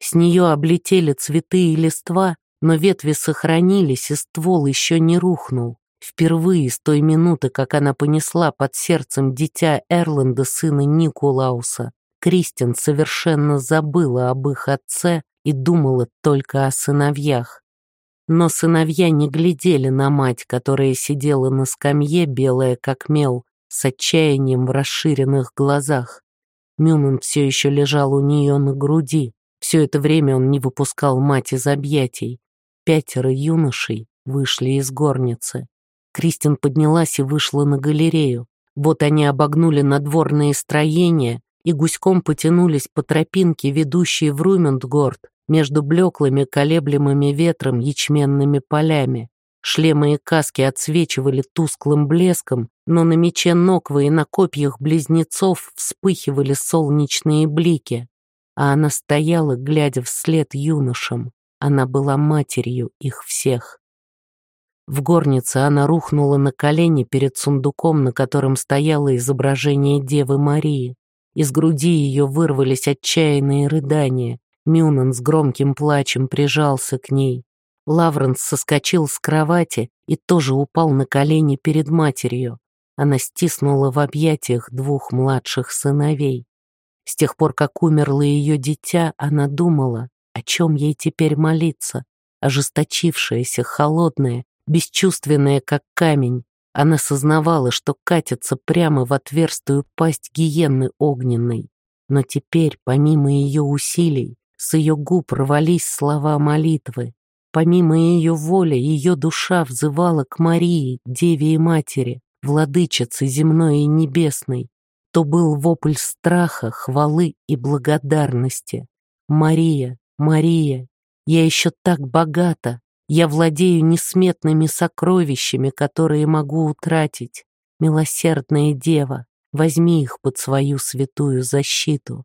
С нее облетели цветы и листва, но ветви сохранились, и ствол еще не рухнул. Впервые с той минуты, как она понесла под сердцем дитя Эрланда, сына Никулауса, Кристин совершенно забыла об их отце и думала только о сыновьях. Но сыновья не глядели на мать, которая сидела на скамье, белая как мел, с отчаянием в расширенных глазах. Мюнен все еще лежал у нее на груди. Все это время он не выпускал мать из объятий. Пятеро юношей вышли из горницы. Кристин поднялась и вышла на галерею. Вот они обогнули надворные строения и гуськом потянулись по тропинке, ведущей в Румендгорд, между блеклыми, колеблемыми ветром ячменными полями. Шлемы и каски отсвечивали тусклым блеском, но на мече Ноквы и на копьях близнецов вспыхивали солнечные блики. А она стояла, глядя вслед юношам. Она была матерью их всех. В горнице она рухнула на колени перед сундуком, на котором стояло изображение Девы Марии. Из груди ее вырвались отчаянные рыдания. Мюнан с громким плачем прижался к ней. Лавренс соскочил с кровати и тоже упал на колени перед матерью. Она стиснула в объятиях двух младших сыновей. С тех пор, как умерло ее дитя, она думала, о чем ей теперь молиться. Ожесточившаяся, холодная, Бесчувственная, как камень, она сознавала, что катится прямо в отверстую пасть гиенны огненной. Но теперь, помимо ее усилий, с ее губ рвались слова молитвы. Помимо ее воли, ее душа взывала к Марии, Деве и Матери, владычице земной и небесной. То был вопль страха, хвалы и благодарности. «Мария, Мария, я еще так богата, я владею несметными сокровищами, которые могу утратить. Милосердная дева, возьми их под свою святую защиту.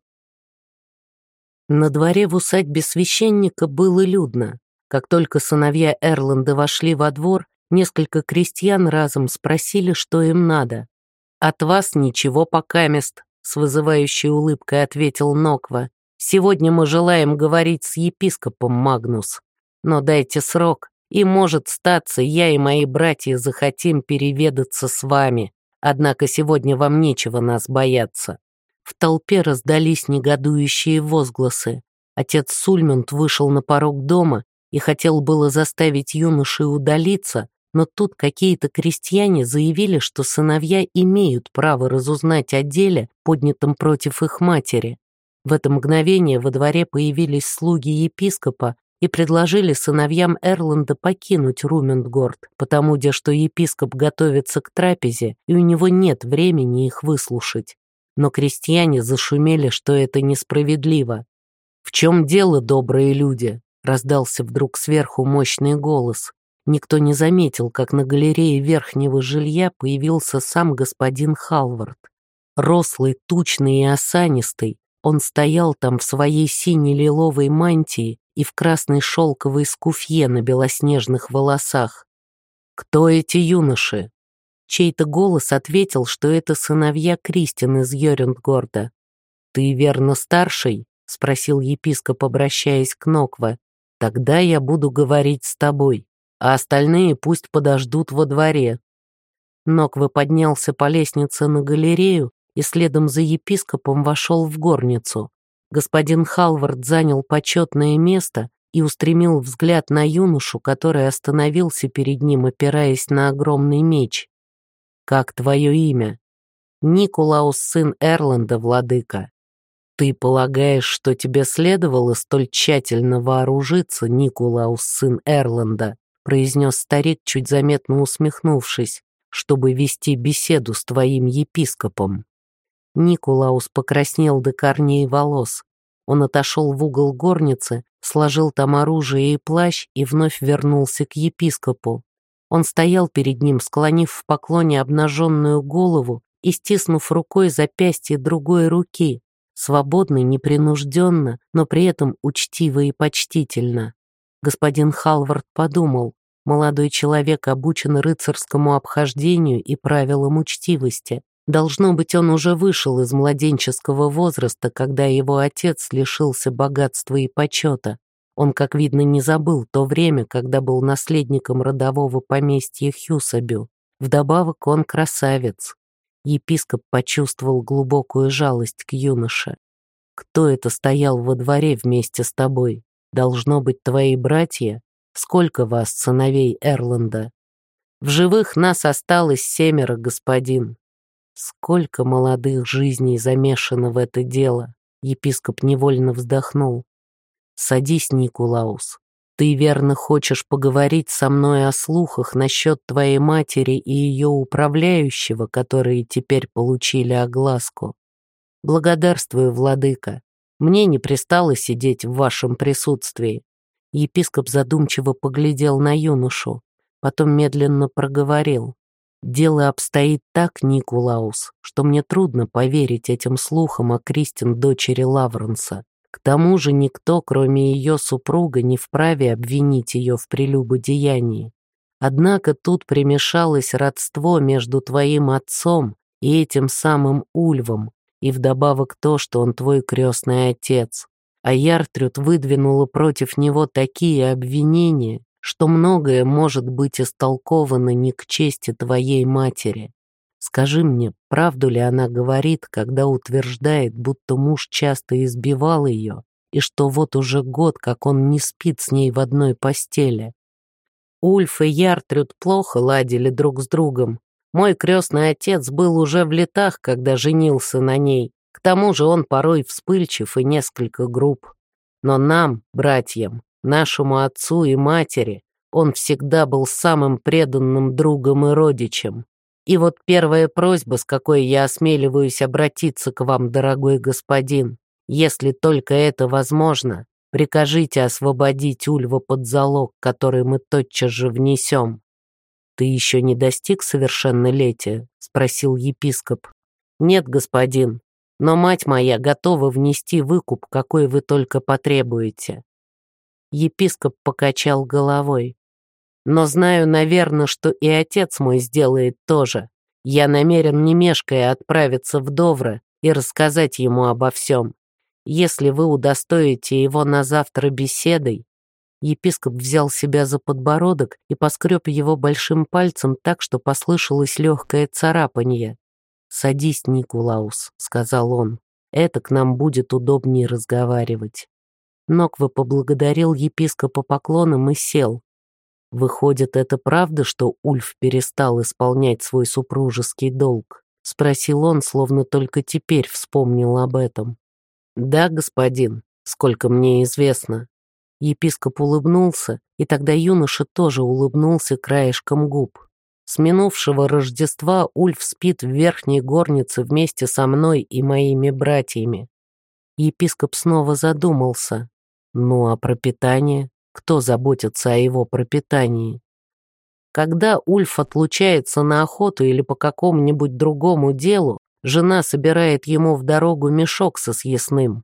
На дворе в усадьбе священника было людно. Как только сыновья Эрланда вошли во двор, несколько крестьян разом спросили, что им надо. «От вас ничего покамест», — с вызывающей улыбкой ответил Ноква. «Сегодня мы желаем говорить с епископом Магнус» но дайте срок, и, может, статься, я и мои братья захотим переведаться с вами, однако сегодня вам нечего нас бояться». В толпе раздались негодующие возгласы. Отец Сульмунд вышел на порог дома и хотел было заставить юноши удалиться, но тут какие-то крестьяне заявили, что сыновья имеют право разузнать о деле, поднятом против их матери. В это мгновение во дворе появились слуги епископа, и предложили сыновьям Эрланда покинуть Румендгорд, потому где что епископ готовится к трапезе, и у него нет времени их выслушать. Но крестьяне зашумели, что это несправедливо. «В чем дело, добрые люди?» — раздался вдруг сверху мощный голос. Никто не заметил, как на галерее верхнего жилья появился сам господин Халвард. Рослый, тучный и осанистый, он стоял там в своей сине-лиловой мантии и в красной шелковой скуфье на белоснежных волосах. «Кто эти юноши?» Чей-то голос ответил, что это сыновья Кристин из Йорюндгорда. «Ты верно старший?» — спросил епископ, обращаясь к Нокве. «Тогда я буду говорить с тобой, а остальные пусть подождут во дворе». Нокве поднялся по лестнице на галерею и следом за епископом вошел в горницу. Господин Халвард занял почетное место и устремил взгляд на юношу, который остановился перед ним, опираясь на огромный меч. «Как твое имя?» «Никулаус, сын Эрланда, владыка». «Ты полагаешь, что тебе следовало столь тщательно вооружиться, Никулаус, сын Эрланда?» произнес старик, чуть заметно усмехнувшись, чтобы вести беседу с твоим епископом. Никулаус покраснел до корней волос. Он отошел в угол горницы, сложил там оружие и плащ и вновь вернулся к епископу. Он стоял перед ним, склонив в поклоне обнаженную голову и стиснув рукой запястье другой руки, свободно, непринужденно, но при этом учтиво и почтительно. Господин Халвард подумал, молодой человек обучен рыцарскому обхождению и правилам учтивости. Должно быть, он уже вышел из младенческого возраста, когда его отец лишился богатства и почета. Он, как видно, не забыл то время, когда был наследником родового поместья Хьюсабю. Вдобавок он красавец. Епископ почувствовал глубокую жалость к юноше. «Кто это стоял во дворе вместе с тобой? Должно быть твои братья? Сколько вас, сыновей Эрланда?» «В живых нас осталось семеро, господин. Сколько молодых жизней замешано в это дело. Епископ невольно вздохнул. Садись, Никулаус. Ты верно хочешь поговорить со мной о слухах насчет твоей матери и ее управляющего, которые теперь получили огласку. Благодарствую, владыка. Мне не пристало сидеть в вашем присутствии. Епископ задумчиво поглядел на юношу, потом медленно проговорил. Дело обстоит так, Никулаус, что мне трудно поверить этим слухам о Кристин дочери Лавренса. К тому же никто, кроме ее супруга, не вправе обвинить ее в прелюбодеянии. Однако тут примешалось родство между твоим отцом и этим самым Ульвом, и вдобавок то, что он твой крестный отец. А Яртрюд выдвинула против него такие обвинения, что многое может быть истолковано не к чести твоей матери. Скажи мне, правду ли она говорит, когда утверждает, будто муж часто избивал ее, и что вот уже год, как он не спит с ней в одной постели? Ульф и Яртрюд плохо ладили друг с другом. Мой крестный отец был уже в летах, когда женился на ней. К тому же он порой вспыльчив и несколько груб. Но нам, братьям, Нашему отцу и матери он всегда был самым преданным другом и родичем. И вот первая просьба, с какой я осмеливаюсь обратиться к вам, дорогой господин, если только это возможно, прикажите освободить Ульва под залог, который мы тотчас же внесем. «Ты еще не достиг совершеннолетия?» — спросил епископ. «Нет, господин, но мать моя готова внести выкуп, какой вы только потребуете. Епископ покачал головой. «Но знаю, наверное, что и отец мой сделает тоже. Я намерен не мешкая отправиться в Довро и рассказать ему обо всем. Если вы удостоите его на завтра беседой...» Епископ взял себя за подбородок и поскреб его большим пальцем так, что послышалось легкое царапанье. «Садись, Никулаус», — сказал он. «Это к нам будет удобнее разговаривать». Ноква поблагодарил епископа поклоном и сел. «Выходит, это правда, что Ульф перестал исполнять свой супружеский долг?» — спросил он, словно только теперь вспомнил об этом. «Да, господин, сколько мне известно». Епископ улыбнулся, и тогда юноша тоже улыбнулся краешком губ. С минувшего Рождества Ульф спит в верхней горнице вместе со мной и моими братьями. Епископ снова задумался. Ну а пропитание? Кто заботится о его пропитании? Когда Ульф отлучается на охоту или по какому-нибудь другому делу, Жена собирает ему в дорогу мешок со съестным.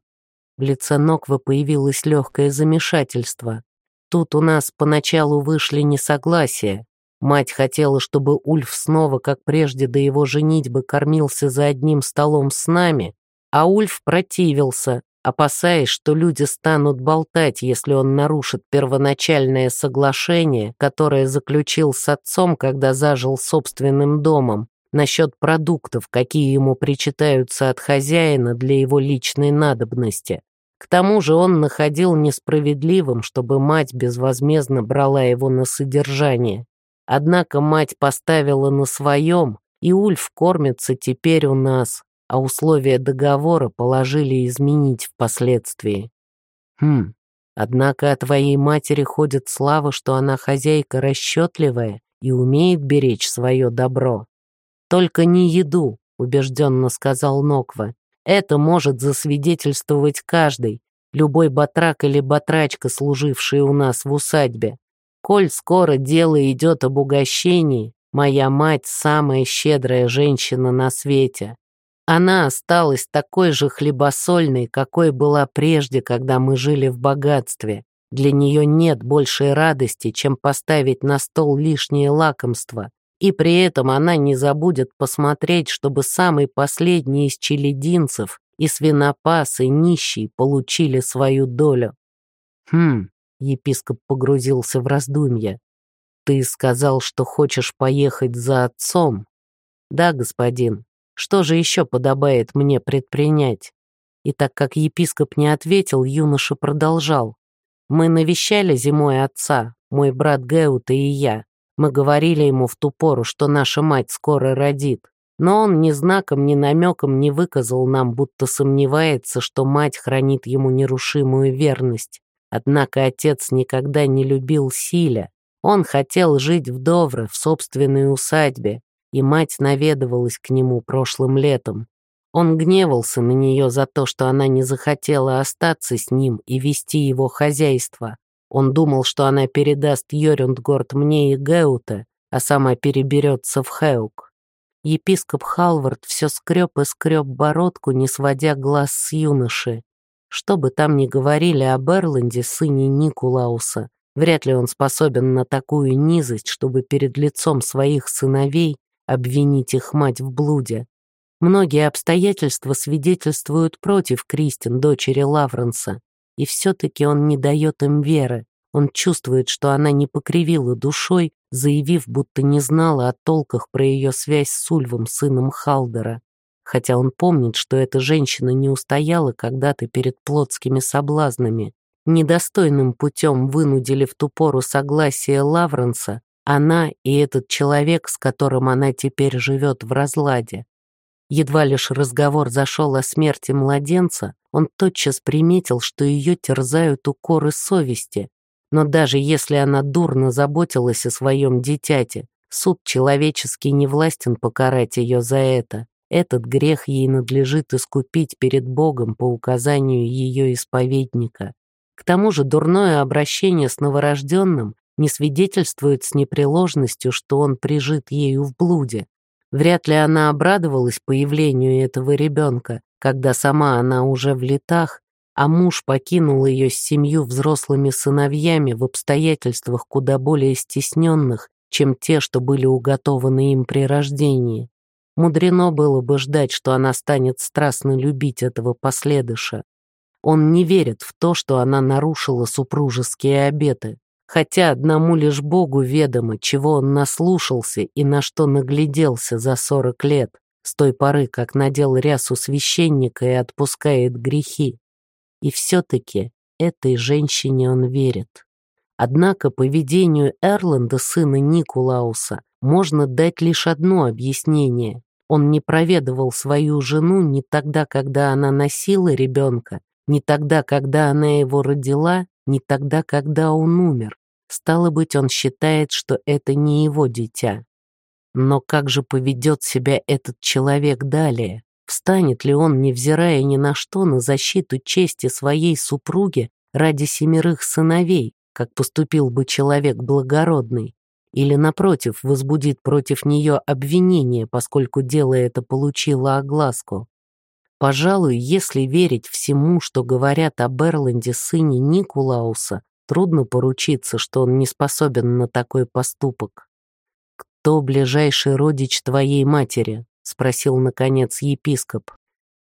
В лице Ноква появилось легкое замешательство. Тут у нас поначалу вышли несогласия. Мать хотела, чтобы Ульф снова, как прежде до его женитьбы, кормился за одним столом с нами, а Ульф противился, опасаясь, что люди станут болтать, если он нарушит первоначальное соглашение, которое заключил с отцом, когда зажил собственным домом, насчет продуктов, какие ему причитаются от хозяина для его личной надобности. К тому же он находил несправедливым, чтобы мать безвозмездно брала его на содержание. Однако мать поставила на своем, и Ульф кормится теперь у нас, а условия договора положили изменить впоследствии. Хм, однако о твоей матери ходит слава, что она хозяйка расчетливая и умеет беречь свое добро. «Только не еду», — убежденно сказал Ноква. «Это может засвидетельствовать каждый, любой батрак или батрачка, служивший у нас в усадьбе. Коль скоро дело идет об угощении, моя мать самая щедрая женщина на свете. Она осталась такой же хлебосольной, какой была прежде, когда мы жили в богатстве. Для нее нет большей радости, чем поставить на стол лишнее лакомство, и при этом она не забудет посмотреть, чтобы самый последний из челединцев и свинопас, и нищий получили свою долю. Хм, епископ погрузился в раздумья. Ты сказал, что хочешь поехать за отцом? Да, господин. Что же еще подобает мне предпринять? И так как епископ не ответил, юноша продолжал. Мы навещали зимой отца, мой брат Геута и я. Мы говорили ему в ту пору, что наша мать скоро родит, но он ни знаком, ни намеком не выказал нам, будто сомневается, что мать хранит ему нерушимую верность. Однако отец никогда не любил Силя. Он хотел жить в Довре, в собственной усадьбе, и мать наведывалась к нему прошлым летом. Он гневался на нее за то, что она не захотела остаться с ним и вести его хозяйство, он думал, что она передаст Йорюндгорд мне и Геуте, а сама переберется в Хеук. Епископ Халвард все скреб и скреб бородку, не сводя глаз с юноши. Что бы там ни говорили об Эрланде, сыне Никулауса, вряд ли он способен на такую низость, чтобы перед лицом своих сыновей обвинить их мать в блуде. Многие обстоятельства свидетельствуют против Кристин, дочери Лавренса, и все-таки он не дает им веры. Он чувствует, что она не покривила душой, заявив, будто не знала о толках про ее связь с Ульвом, сыном Халдера. Хотя он помнит, что эта женщина не устояла когда-то перед плотскими соблазнами. Недостойным путем вынудили в ту пору согласие Лавренса, она и этот человек, с которым она теперь живет в разладе. Едва лишь разговор зашел о смерти младенца, он тотчас приметил, что ее терзают укоры совести. Но даже если она дурно заботилась о своем дитяте, суд человеческий не властен покарать ее за это. Этот грех ей надлежит искупить перед Богом по указанию ее исповедника. К тому же дурное обращение с новорожденным не свидетельствует с непреложностью, что он прижит ею в блуде. Вряд ли она обрадовалась появлению этого ребенка, когда сама она уже в летах, а муж покинул ее с семью взрослыми сыновьями в обстоятельствах куда более стесненных, чем те, что были уготованы им при рождении. Мудрено было бы ждать, что она станет страстно любить этого последыша. Он не верит в то, что она нарушила супружеские обеты, хотя одному лишь Богу ведомо, чего он наслушался и на что нагляделся за сорок лет с той поры, как надел рясу священника и отпускает грехи. И все-таки этой женщине он верит. Однако поведению Эрланда, сына Никулауса, можно дать лишь одно объяснение. Он не проведывал свою жену не тогда, когда она носила ребенка, не тогда, когда она его родила, не тогда, когда он умер. Стало быть, он считает, что это не его дитя. Но как же поведет себя этот человек далее? Встанет ли он, невзирая ни на что, на защиту чести своей супруги ради семерых сыновей, как поступил бы человек благородный? или, напротив, возбудит против нее обвинение, поскольку дело это получило огласку. Пожалуй, если верить всему, что говорят о Берленде сыне Никулауса, трудно поручиться, что он не способен на такой поступок. «Кто ближайший родич твоей матери?» — спросил, наконец, епископ.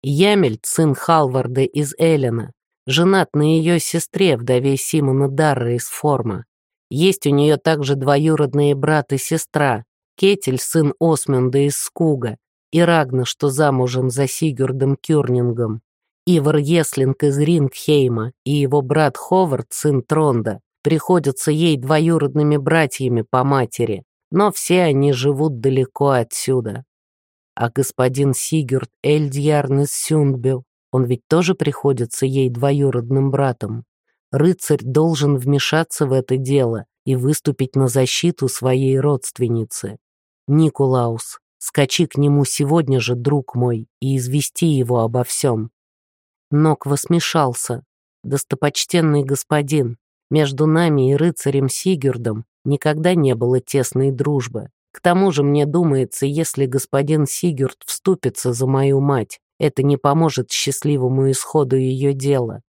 «Ямельт, сын Халварда из Эллена, женат на ее сестре, вдове Симона Дарра из Форма. Есть у нее также двоюродные брат и сестра, Кетель, сын Осмюнда из Скуга, и Рагна, что замужем за Сигурдом Кюрнингом, Ивар Еслинг из Рингхейма и его брат Ховард, сын Тронда, приходятся ей двоюродными братьями по матери, но все они живут далеко отсюда. А господин Сигурд Эльдьярн из Сюндбю, он ведь тоже приходится ей двоюродным братом. Рыцарь должен вмешаться в это дело и выступить на защиту своей родственницы. Никулаус, скачи к нему сегодня же, друг мой, и извести его обо всем. Ноква смешался. Достопочтенный господин, между нами и рыцарем Сигюрдом никогда не было тесной дружбы. К тому же, мне думается, если господин Сигюрд вступится за мою мать, это не поможет счастливому исходу ее дела.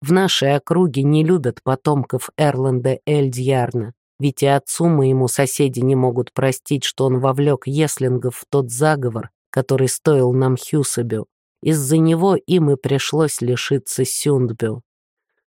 В нашей округе не любят потомков Эрланда Эльдьярна, ведь и отцу моему соседи не могут простить, что он вовлек Еслингов в тот заговор, который стоил нам Хьюсабю. Из-за него им и пришлось лишиться Сюндбю.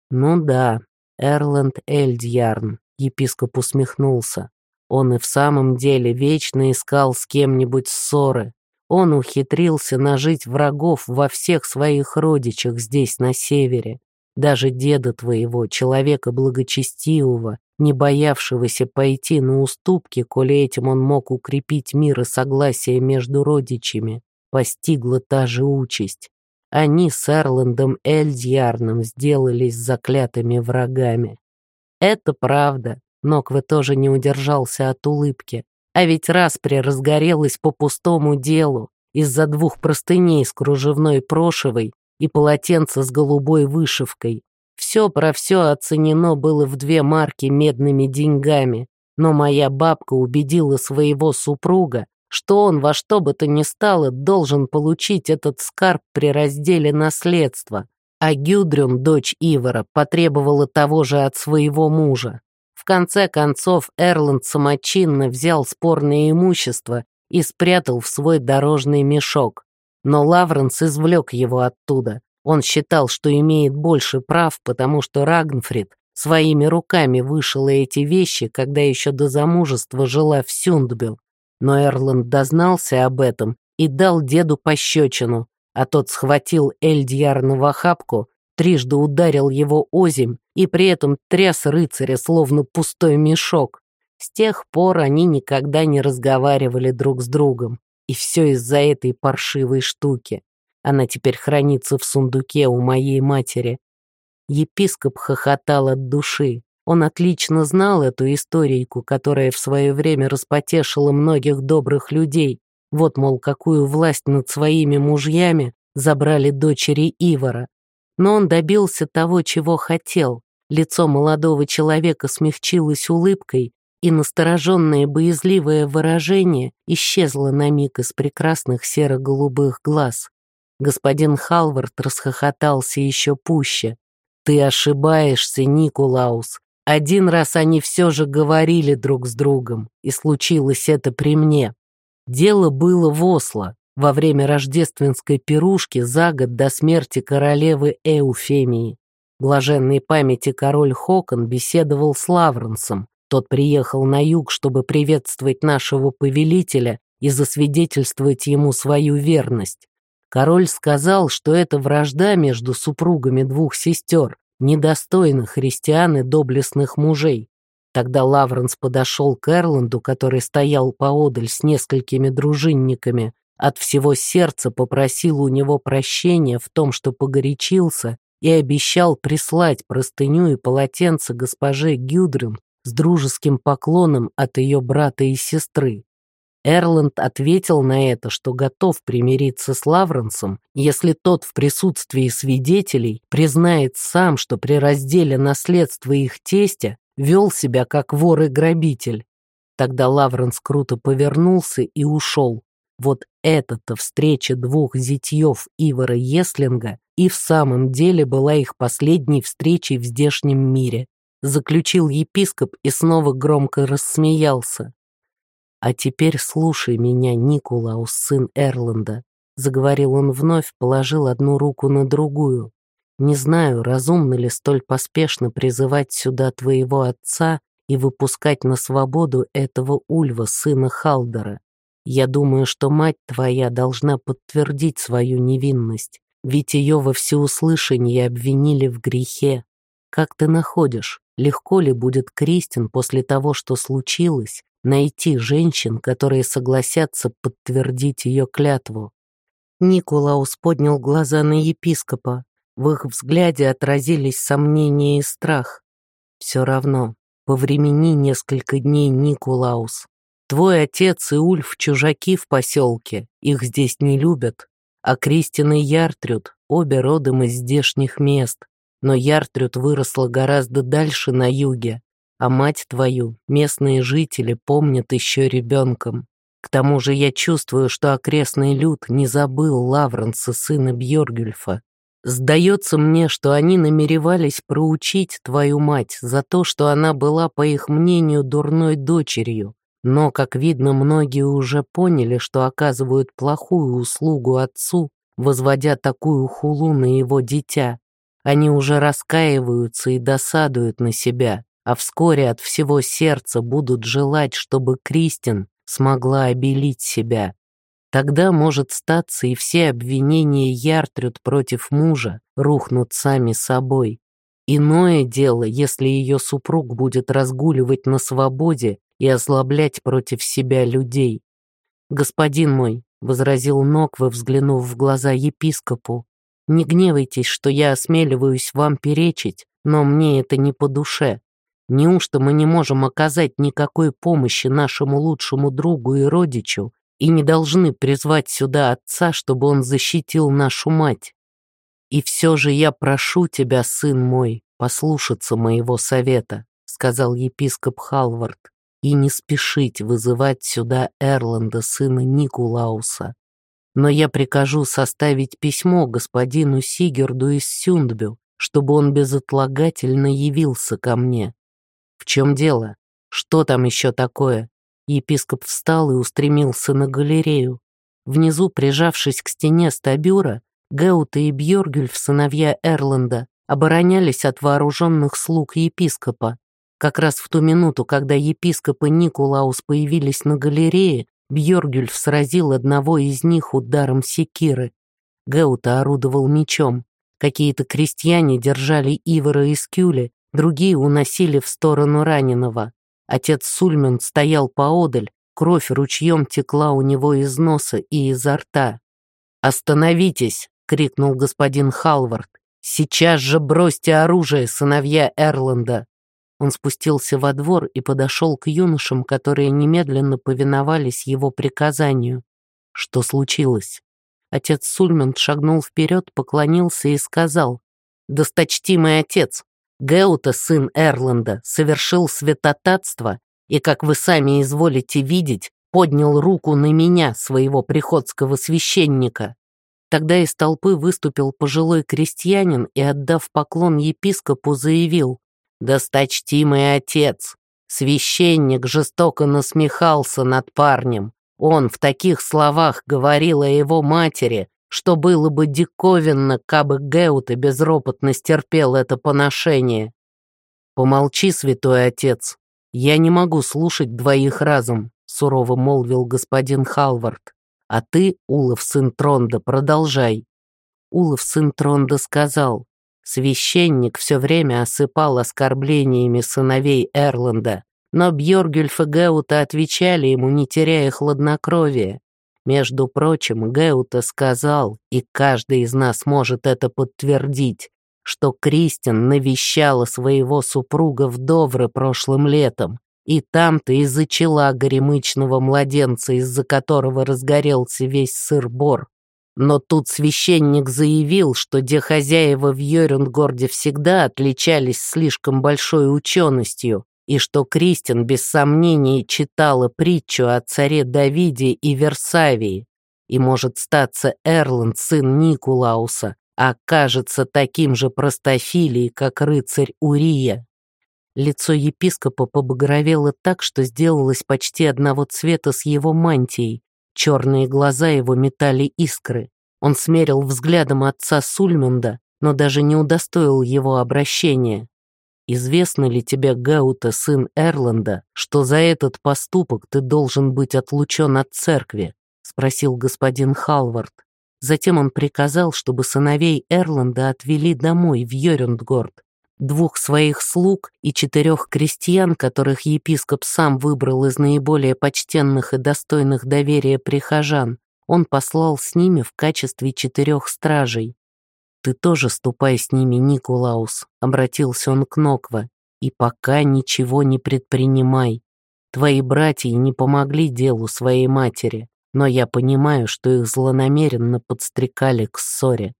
Ну да, Эрланд Эльдьярн, епископ усмехнулся. Он и в самом деле вечно искал с кем-нибудь ссоры. Он ухитрился нажить врагов во всех своих родичах здесь, на севере. Даже деда твоего, человека благочестивого, не боявшегося пойти на уступки, коли этим он мог укрепить мир и согласие между родичами, постигла та же участь. Они с Эрландом Эльдьярном сделались заклятыми врагами. Это правда, Нокве тоже не удержался от улыбки. А ведь распри разгорелась по пустому делу из-за двух простыней с кружевной прошивой и полотенце с голубой вышивкой. Все про все оценено было в две марки медными деньгами, но моя бабка убедила своего супруга, что он во что бы то ни стало должен получить этот скарб при разделе наследства, а Гюдрюн, дочь Ивара, потребовала того же от своего мужа. В конце концов Эрланд самочинно взял спорное имущество и спрятал в свой дорожный мешок, но Лавренс извлек его оттуда. Он считал, что имеет больше прав, потому что Рагнфрид своими руками вышила эти вещи, когда еще до замужества жила в Сюндбю. Но Эрланд дознался об этом и дал деду пощечину, а тот схватил Эльдьярна в охапку, трижды ударил его озимь и при этом тряс рыцаря, словно пустой мешок. С тех пор они никогда не разговаривали друг с другом. И все из-за этой паршивой штуки. Она теперь хранится в сундуке у моей матери. Епископ хохотал от души. Он отлично знал эту историйку, которая в свое время распотешила многих добрых людей. Вот, мол, какую власть над своими мужьями забрали дочери Ивара. Но он добился того, чего хотел. Лицо молодого человека смягчилось улыбкой, и настороженное боязливое выражение исчезло на миг из прекрасных серо-голубых глаз. Господин Халвард расхохотался еще пуще. «Ты ошибаешься, Никулаус. Один раз они все же говорили друг с другом, и случилось это при мне. Дело было в Осло, во время рождественской пирушки за год до смерти королевы Эуфемии. Блаженной памяти король Хокон беседовал с Лавренсом, тот приехал на юг, чтобы приветствовать нашего повелителя и засвидетельствовать ему свою верность. Король сказал, что эта вражда между супругами двух сестер недостойна христиан и доблестных мужей. Тогда Лавренс подошел к Эрланду, который стоял поодаль с несколькими дружинниками, от всего сердца попросил у него прощения в том, что погорячился, и обещал прислать простыню и полотенце госпоже Гюдрин с дружеским поклоном от ее брата и сестры. Эрланд ответил на это, что готов примириться с Лавренсом, если тот в присутствии свидетелей признает сам, что при разделе наследства их тестя вел себя как вор и грабитель. Тогда Лавренс круто повернулся и ушел. Вот эта-то встреча двух зятьев Ивара Еслинга и в самом деле была их последней встречей в здешнем мире. Заключил епископ и снова громко рассмеялся. «А теперь слушай меня, Никулаус, сын Эрланда», — заговорил он вновь, положил одну руку на другую. «Не знаю, разумно ли столь поспешно призывать сюда твоего отца и выпускать на свободу этого Ульва, сына Халдера. Я думаю, что мать твоя должна подтвердить свою невинность, ведь ее во всеуслышание обвинили в грехе. Как ты находишь, легко ли будет Кристин после того, что случилось, найти женщин, которые согласятся подтвердить ее клятву? Николаус поднял глаза на епископа. В их взгляде отразились сомнения и страх. Все равно, повремени несколько дней, Николаус. Твой отец и Ульф чужаки в поселке, их здесь не любят, а Кристин и Яртрюд обе родом из здешних мест, но Яртрюд выросла гораздо дальше на юге, а мать твою местные жители помнят еще ребенком. К тому же я чувствую, что окрестный люд не забыл Лавренса, сына Бьоргюльфа. Сдается мне, что они намеревались проучить твою мать за то, что она была, по их мнению, дурной дочерью, но, как видно, многие уже поняли, что оказывают плохую услугу отцу, возводя такую хулу на его дитя. Они уже раскаиваются и досадуют на себя, а вскоре от всего сердца будут желать, чтобы Кристин смогла обелить себя. Тогда, может статься, и все обвинения Яртрюд против мужа рухнут сами собой. Иное дело, если ее супруг будет разгуливать на свободе и ослаблять против себя людей. «Господин мой», — возразил Ноквы, взглянув в глаза епископу, «не гневайтесь, что я осмеливаюсь вам перечить, но мне это не по душе. Неужто мы не можем оказать никакой помощи нашему лучшему другу и родичу и не должны призвать сюда отца, чтобы он защитил нашу мать? И все же я прошу тебя, сын мой, послушаться моего совета», — сказал епископ Халвард и не спешить вызывать сюда Эрланда, сына Никулауса. Но я прикажу составить письмо господину Сигерду из Сюндбю, чтобы он безотлагательно явился ко мне. В чем дело? Что там еще такое? Епископ встал и устремился на галерею. Внизу, прижавшись к стене стабюра, Геута и Бьоргюльф, сыновья Эрланда, оборонялись от вооруженных слуг епископа. Как раз в ту минуту, когда епископ и Никулаус появились на галерее, Бьоргюльф сразил одного из них ударом секиры. Геута орудовал мечом. Какие-то крестьяне держали Ивара из кюли, другие уносили в сторону раненого. Отец Сульмен стоял поодаль, кровь ручьем текла у него из носа и изо рта. «Остановитесь!» — крикнул господин Халвард. «Сейчас же бросьте оружие, сыновья Эрланда!» Он спустился во двор и подошел к юношам, которые немедленно повиновались его приказанию. Что случилось? Отец Сульман шагнул вперед, поклонился и сказал, «Досточтимый отец, Геута, сын Эрланда, совершил святотатство и, как вы сами изволите видеть, поднял руку на меня, своего приходского священника». Тогда из толпы выступил пожилой крестьянин и, отдав поклон епископу, заявил, Досточтимый отец, священник жестоко насмехался над парнем. Он в таких словах говорил о его матери, что было бы диковинно, кабы Геута безропотно стерпел это поношение. «Помолчи, святой отец, я не могу слушать двоих разом», сурово молвил господин Халвард. «А ты, Улов, сын Тронда, продолжай». Улов, сын Тронда, сказал, Священник все время осыпал оскорблениями сыновей Эрланда, но Бьоргюльф и Геута отвечали ему, не теряя хладнокровия. Между прочим, Геута сказал, и каждый из нас может это подтвердить, что Кристин навещала своего супруга в Довре прошлым летом, и там-то и зачала горемычного младенца, из-за которого разгорелся весь сыр-бор. Но тут священник заявил, что где хозяева в Йорюнгорде всегда отличались слишком большой ученостью, и что Кристин без сомнений читала притчу о царе Давиде и Версавии, и может статься Эрланд, сын Никулауса, окажется таким же простофилией, как рыцарь Урия. Лицо епископа побагровело так, что сделалось почти одного цвета с его мантией. Черные глаза его метали искры. Он смерил взглядом отца Сульмунда, но даже не удостоил его обращения. «Известно ли тебе, Гаута, сын Эрланда, что за этот поступок ты должен быть отлучен от церкви?» — спросил господин Халвард. Затем он приказал, чтобы сыновей Эрланда отвели домой, в Йорюндгорд. Двух своих слуг и четырех крестьян, которых епископ сам выбрал из наиболее почтенных и достойных доверия прихожан, он послал с ними в качестве четырех стражей. «Ты тоже ступай с ними, Никулаус», — обратился он к Ноква, «и пока ничего не предпринимай. Твои братья не помогли делу своей матери но я понимаю, что их злонамеренно подстрекали к ссоре.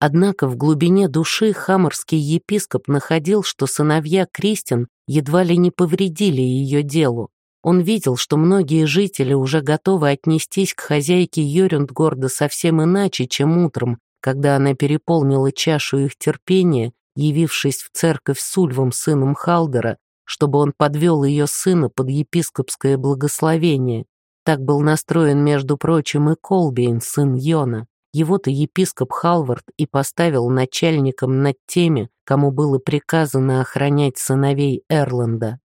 Однако в глубине души хаморский епископ находил, что сыновья Кристин едва ли не повредили ее делу. Он видел, что многие жители уже готовы отнестись к хозяйке Йорюндгорда совсем иначе, чем утром, когда она переполнила чашу их терпения, явившись в церковь с Ульвом, сыном Халдера, чтобы он подвел ее сына под епископское благословение. Так был настроен, между прочим, и Колбейн, сын Йона. Его-то епископ Халвард и поставил начальником над теми, кому было приказано охранять сыновей Эрланда.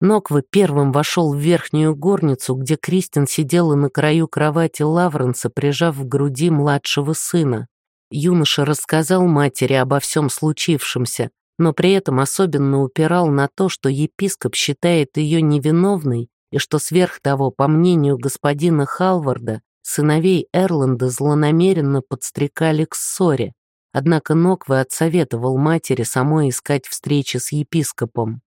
Ноква первым вошел в верхнюю горницу, где Кристин сидела на краю кровати Лавренса, прижав в груди младшего сына. Юноша рассказал матери обо всем случившемся, но при этом особенно упирал на то, что епископ считает ее невиновной и что сверх того, по мнению господина Халварда, сыновей Эрланда злонамеренно подстрекали к ссоре, однако Нокве отсоветовал матери самой искать встречи с епископом.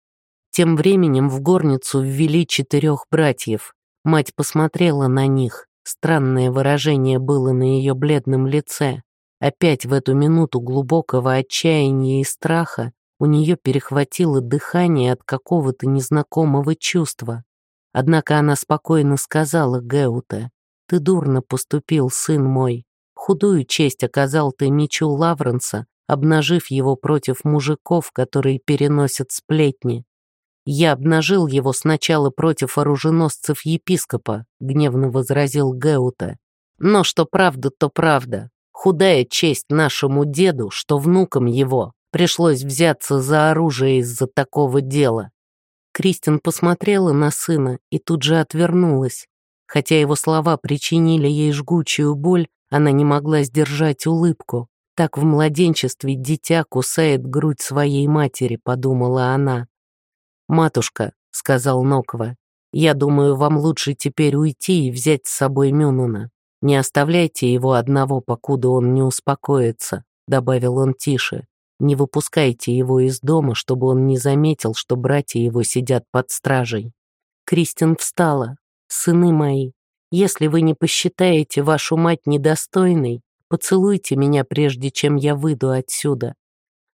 Тем временем в горницу ввели четырех братьев. Мать посмотрела на них, странное выражение было на ее бледном лице. Опять в эту минуту глубокого отчаяния и страха у нее перехватило дыхание от какого-то незнакомого чувства. Однако она спокойно сказала Геуте, «Ты дурно поступил, сын мой. Худую честь оказал ты мечу Лавренса, обнажив его против мужиков, которые переносят сплетни. Я обнажил его сначала против оруженосцев епископа», гневно возразил Геуте. «Но что правда, то правда. Худая честь нашему деду, что внукам его пришлось взяться за оружие из-за такого дела. Кристин посмотрела на сына и тут же отвернулась. Хотя его слова причинили ей жгучую боль, она не могла сдержать улыбку. Так в младенчестве дитя кусает грудь своей матери, подумала она. «Матушка», — сказал Ноква, — «я думаю, вам лучше теперь уйти и взять с собой Мюнуна. Не оставляйте его одного, покуда он не успокоится», — добавил он тише. Не выпускайте его из дома, чтобы он не заметил, что братья его сидят под стражей. Кристин встала. «Сыны мои, если вы не посчитаете вашу мать недостойной, поцелуйте меня, прежде чем я выйду отсюда».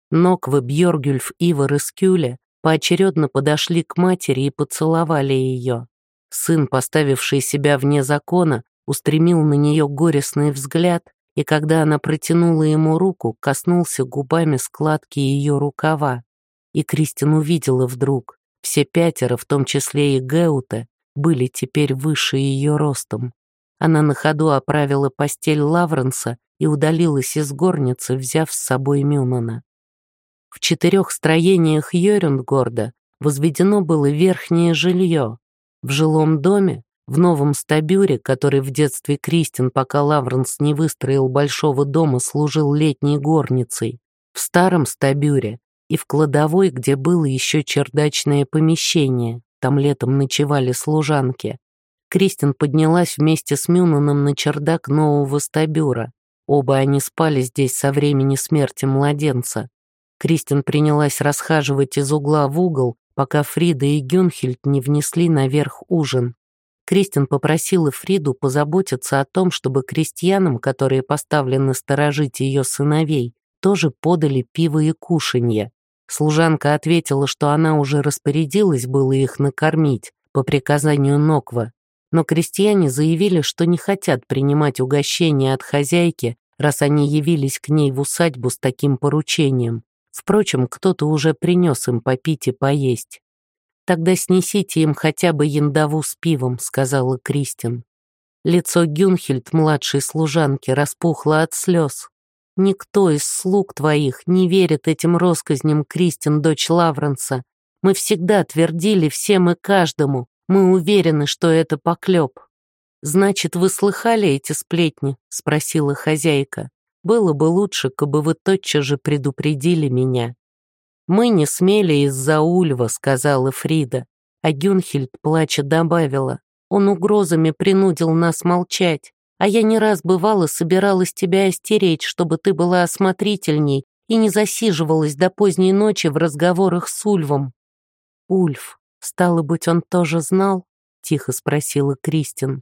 Ноквы, Бьоргюльф, Ивар и Скюля поочередно подошли к матери и поцеловали ее. Сын, поставивший себя вне закона, устремил на нее горестный взгляд, и когда она протянула ему руку, коснулся губами складки ее рукава. И Кристин увидела вдруг, все пятеро, в том числе и Геута, были теперь выше ее ростом. Она на ходу оправила постель Лавренса и удалилась из горницы, взяв с собой Мюнана. В четырех строениях Йорюндгорда возведено было верхнее жилье. В жилом доме в новом стабюре, который в детстве Кристин, пока Лавренс не выстроил большого дома, служил летней горницей. В старом стабюре и в кладовой, где было еще чердачное помещение. Там летом ночевали служанки. Кристин поднялась вместе с Мюнаном на чердак нового стабюра. Оба они спали здесь со времени смерти младенца. Кристин принялась расхаживать из угла в угол, пока Фрида и Гюнхельд не внесли наверх ужин. Кристин попросила Фриду позаботиться о том, чтобы крестьянам, которые поставлены сторожить ее сыновей, тоже подали пиво и кушанье. Служанка ответила, что она уже распорядилась было их накормить по приказанию Ноква, но крестьяне заявили, что не хотят принимать угощения от хозяйки, раз они явились к ней в усадьбу с таким поручением. Впрочем, кто-то уже принес им попить и поесть. «Тогда снесите им хотя бы яндаву с пивом», — сказала Кристин. Лицо Гюнхельд, младшей служанки, распухло от слез. «Никто из слуг твоих не верит этим россказням, Кристин, дочь Лавренса. Мы всегда твердили всем и каждому, мы уверены, что это поклеп». «Значит, вы слыхали эти сплетни?» — спросила хозяйка. «Было бы лучше, кабы вы тотчас же предупредили меня». «Мы не смели из-за Ульва», — сказала Фрида. А Гюнхельд, плача, добавила. «Он угрозами принудил нас молчать, а я не раз бывала собиралась тебя остеречь, чтобы ты была осмотрительней и не засиживалась до поздней ночи в разговорах с Ульвом». «Ульф, стало быть, он тоже знал?» — тихо спросила Кристин.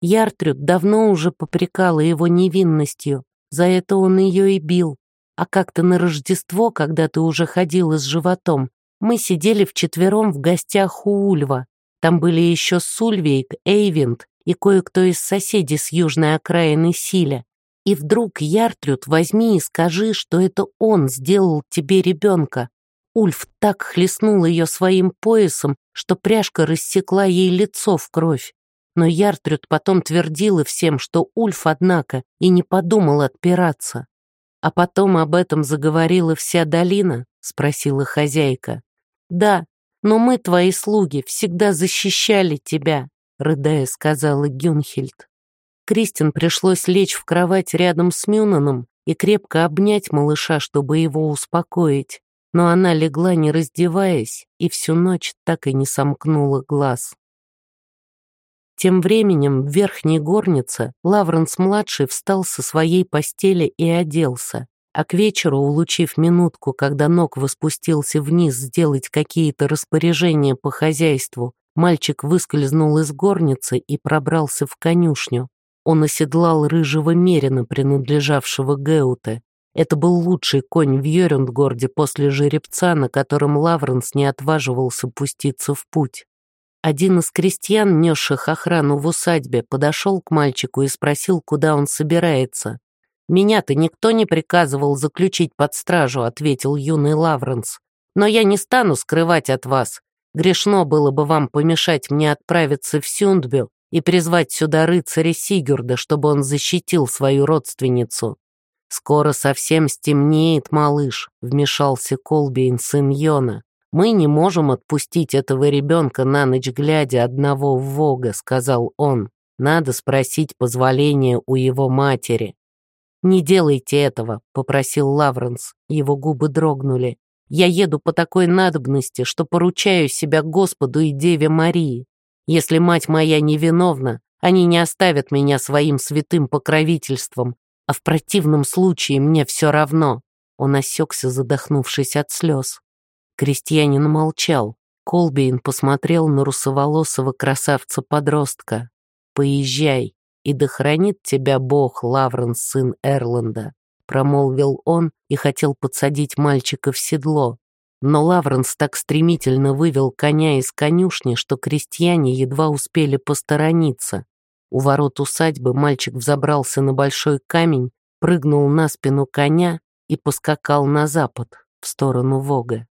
Яртрюд давно уже попрекала его невинностью, за это он ее и бил. А как-то на Рождество, когда ты уже ходила с животом, мы сидели вчетвером в гостях у Ульва. Там были еще Сульвейк, Эйвинд и кое-кто из соседей с южной окраины Силя. И вдруг, Яртрюд, возьми и скажи, что это он сделал тебе ребенка. Ульф так хлестнул ее своим поясом, что пряжка рассекла ей лицо в кровь. Но Яртрюд потом твердила всем, что Ульф, однако, и не подумал отпираться. «А потом об этом заговорила вся долина?» — спросила хозяйка. «Да, но мы, твои слуги, всегда защищали тебя», — рыдая сказала Гюнхельд. Кристин пришлось лечь в кровать рядом с Мюнаном и крепко обнять малыша, чтобы его успокоить, но она легла не раздеваясь и всю ночь так и не сомкнула глаз. Тем временем в верхней горнице Лавренс-младший встал со своей постели и оделся, а к вечеру, улучив минутку, когда ног воспустился вниз сделать какие-то распоряжения по хозяйству, мальчик выскользнул из горницы и пробрался в конюшню. Он оседлал рыжего мерина, принадлежавшего Геуте. Это был лучший конь в Йорюндгорде после жеребца, на котором Лавренс не отваживался пуститься в путь. Один из крестьян, несших охрану в усадьбе, подошел к мальчику и спросил, куда он собирается. «Меня-то никто не приказывал заключить под стражу», — ответил юный Лавренс. «Но я не стану скрывать от вас. Грешно было бы вам помешать мне отправиться в Сюндбю и призвать сюда рыцаря Сигурда, чтобы он защитил свою родственницу». «Скоро совсем стемнеет, малыш», — вмешался Колбейн, сын Йона. «Мы не можем отпустить этого ребенка на ночь глядя одного в Вога», — сказал он. «Надо спросить позволения у его матери». «Не делайте этого», — попросил Лавренс. Его губы дрогнули. «Я еду по такой надобности, что поручаю себя Господу и Деве Марии. Если мать моя невиновна, они не оставят меня своим святым покровительством, а в противном случае мне все равно». Он осекся, задохнувшись от слез. Крестьянин молчал. Колбейн посмотрел на русоволосого красавца-подростка. «Поезжай, и да хранит тебя Бог, Лавренс, сын Эрланда», промолвил он и хотел подсадить мальчика в седло. Но Лавренс так стремительно вывел коня из конюшни, что крестьяне едва успели посторониться. У ворот усадьбы мальчик взобрался на большой камень, прыгнул на спину коня и поскакал на запад, в сторону Вога.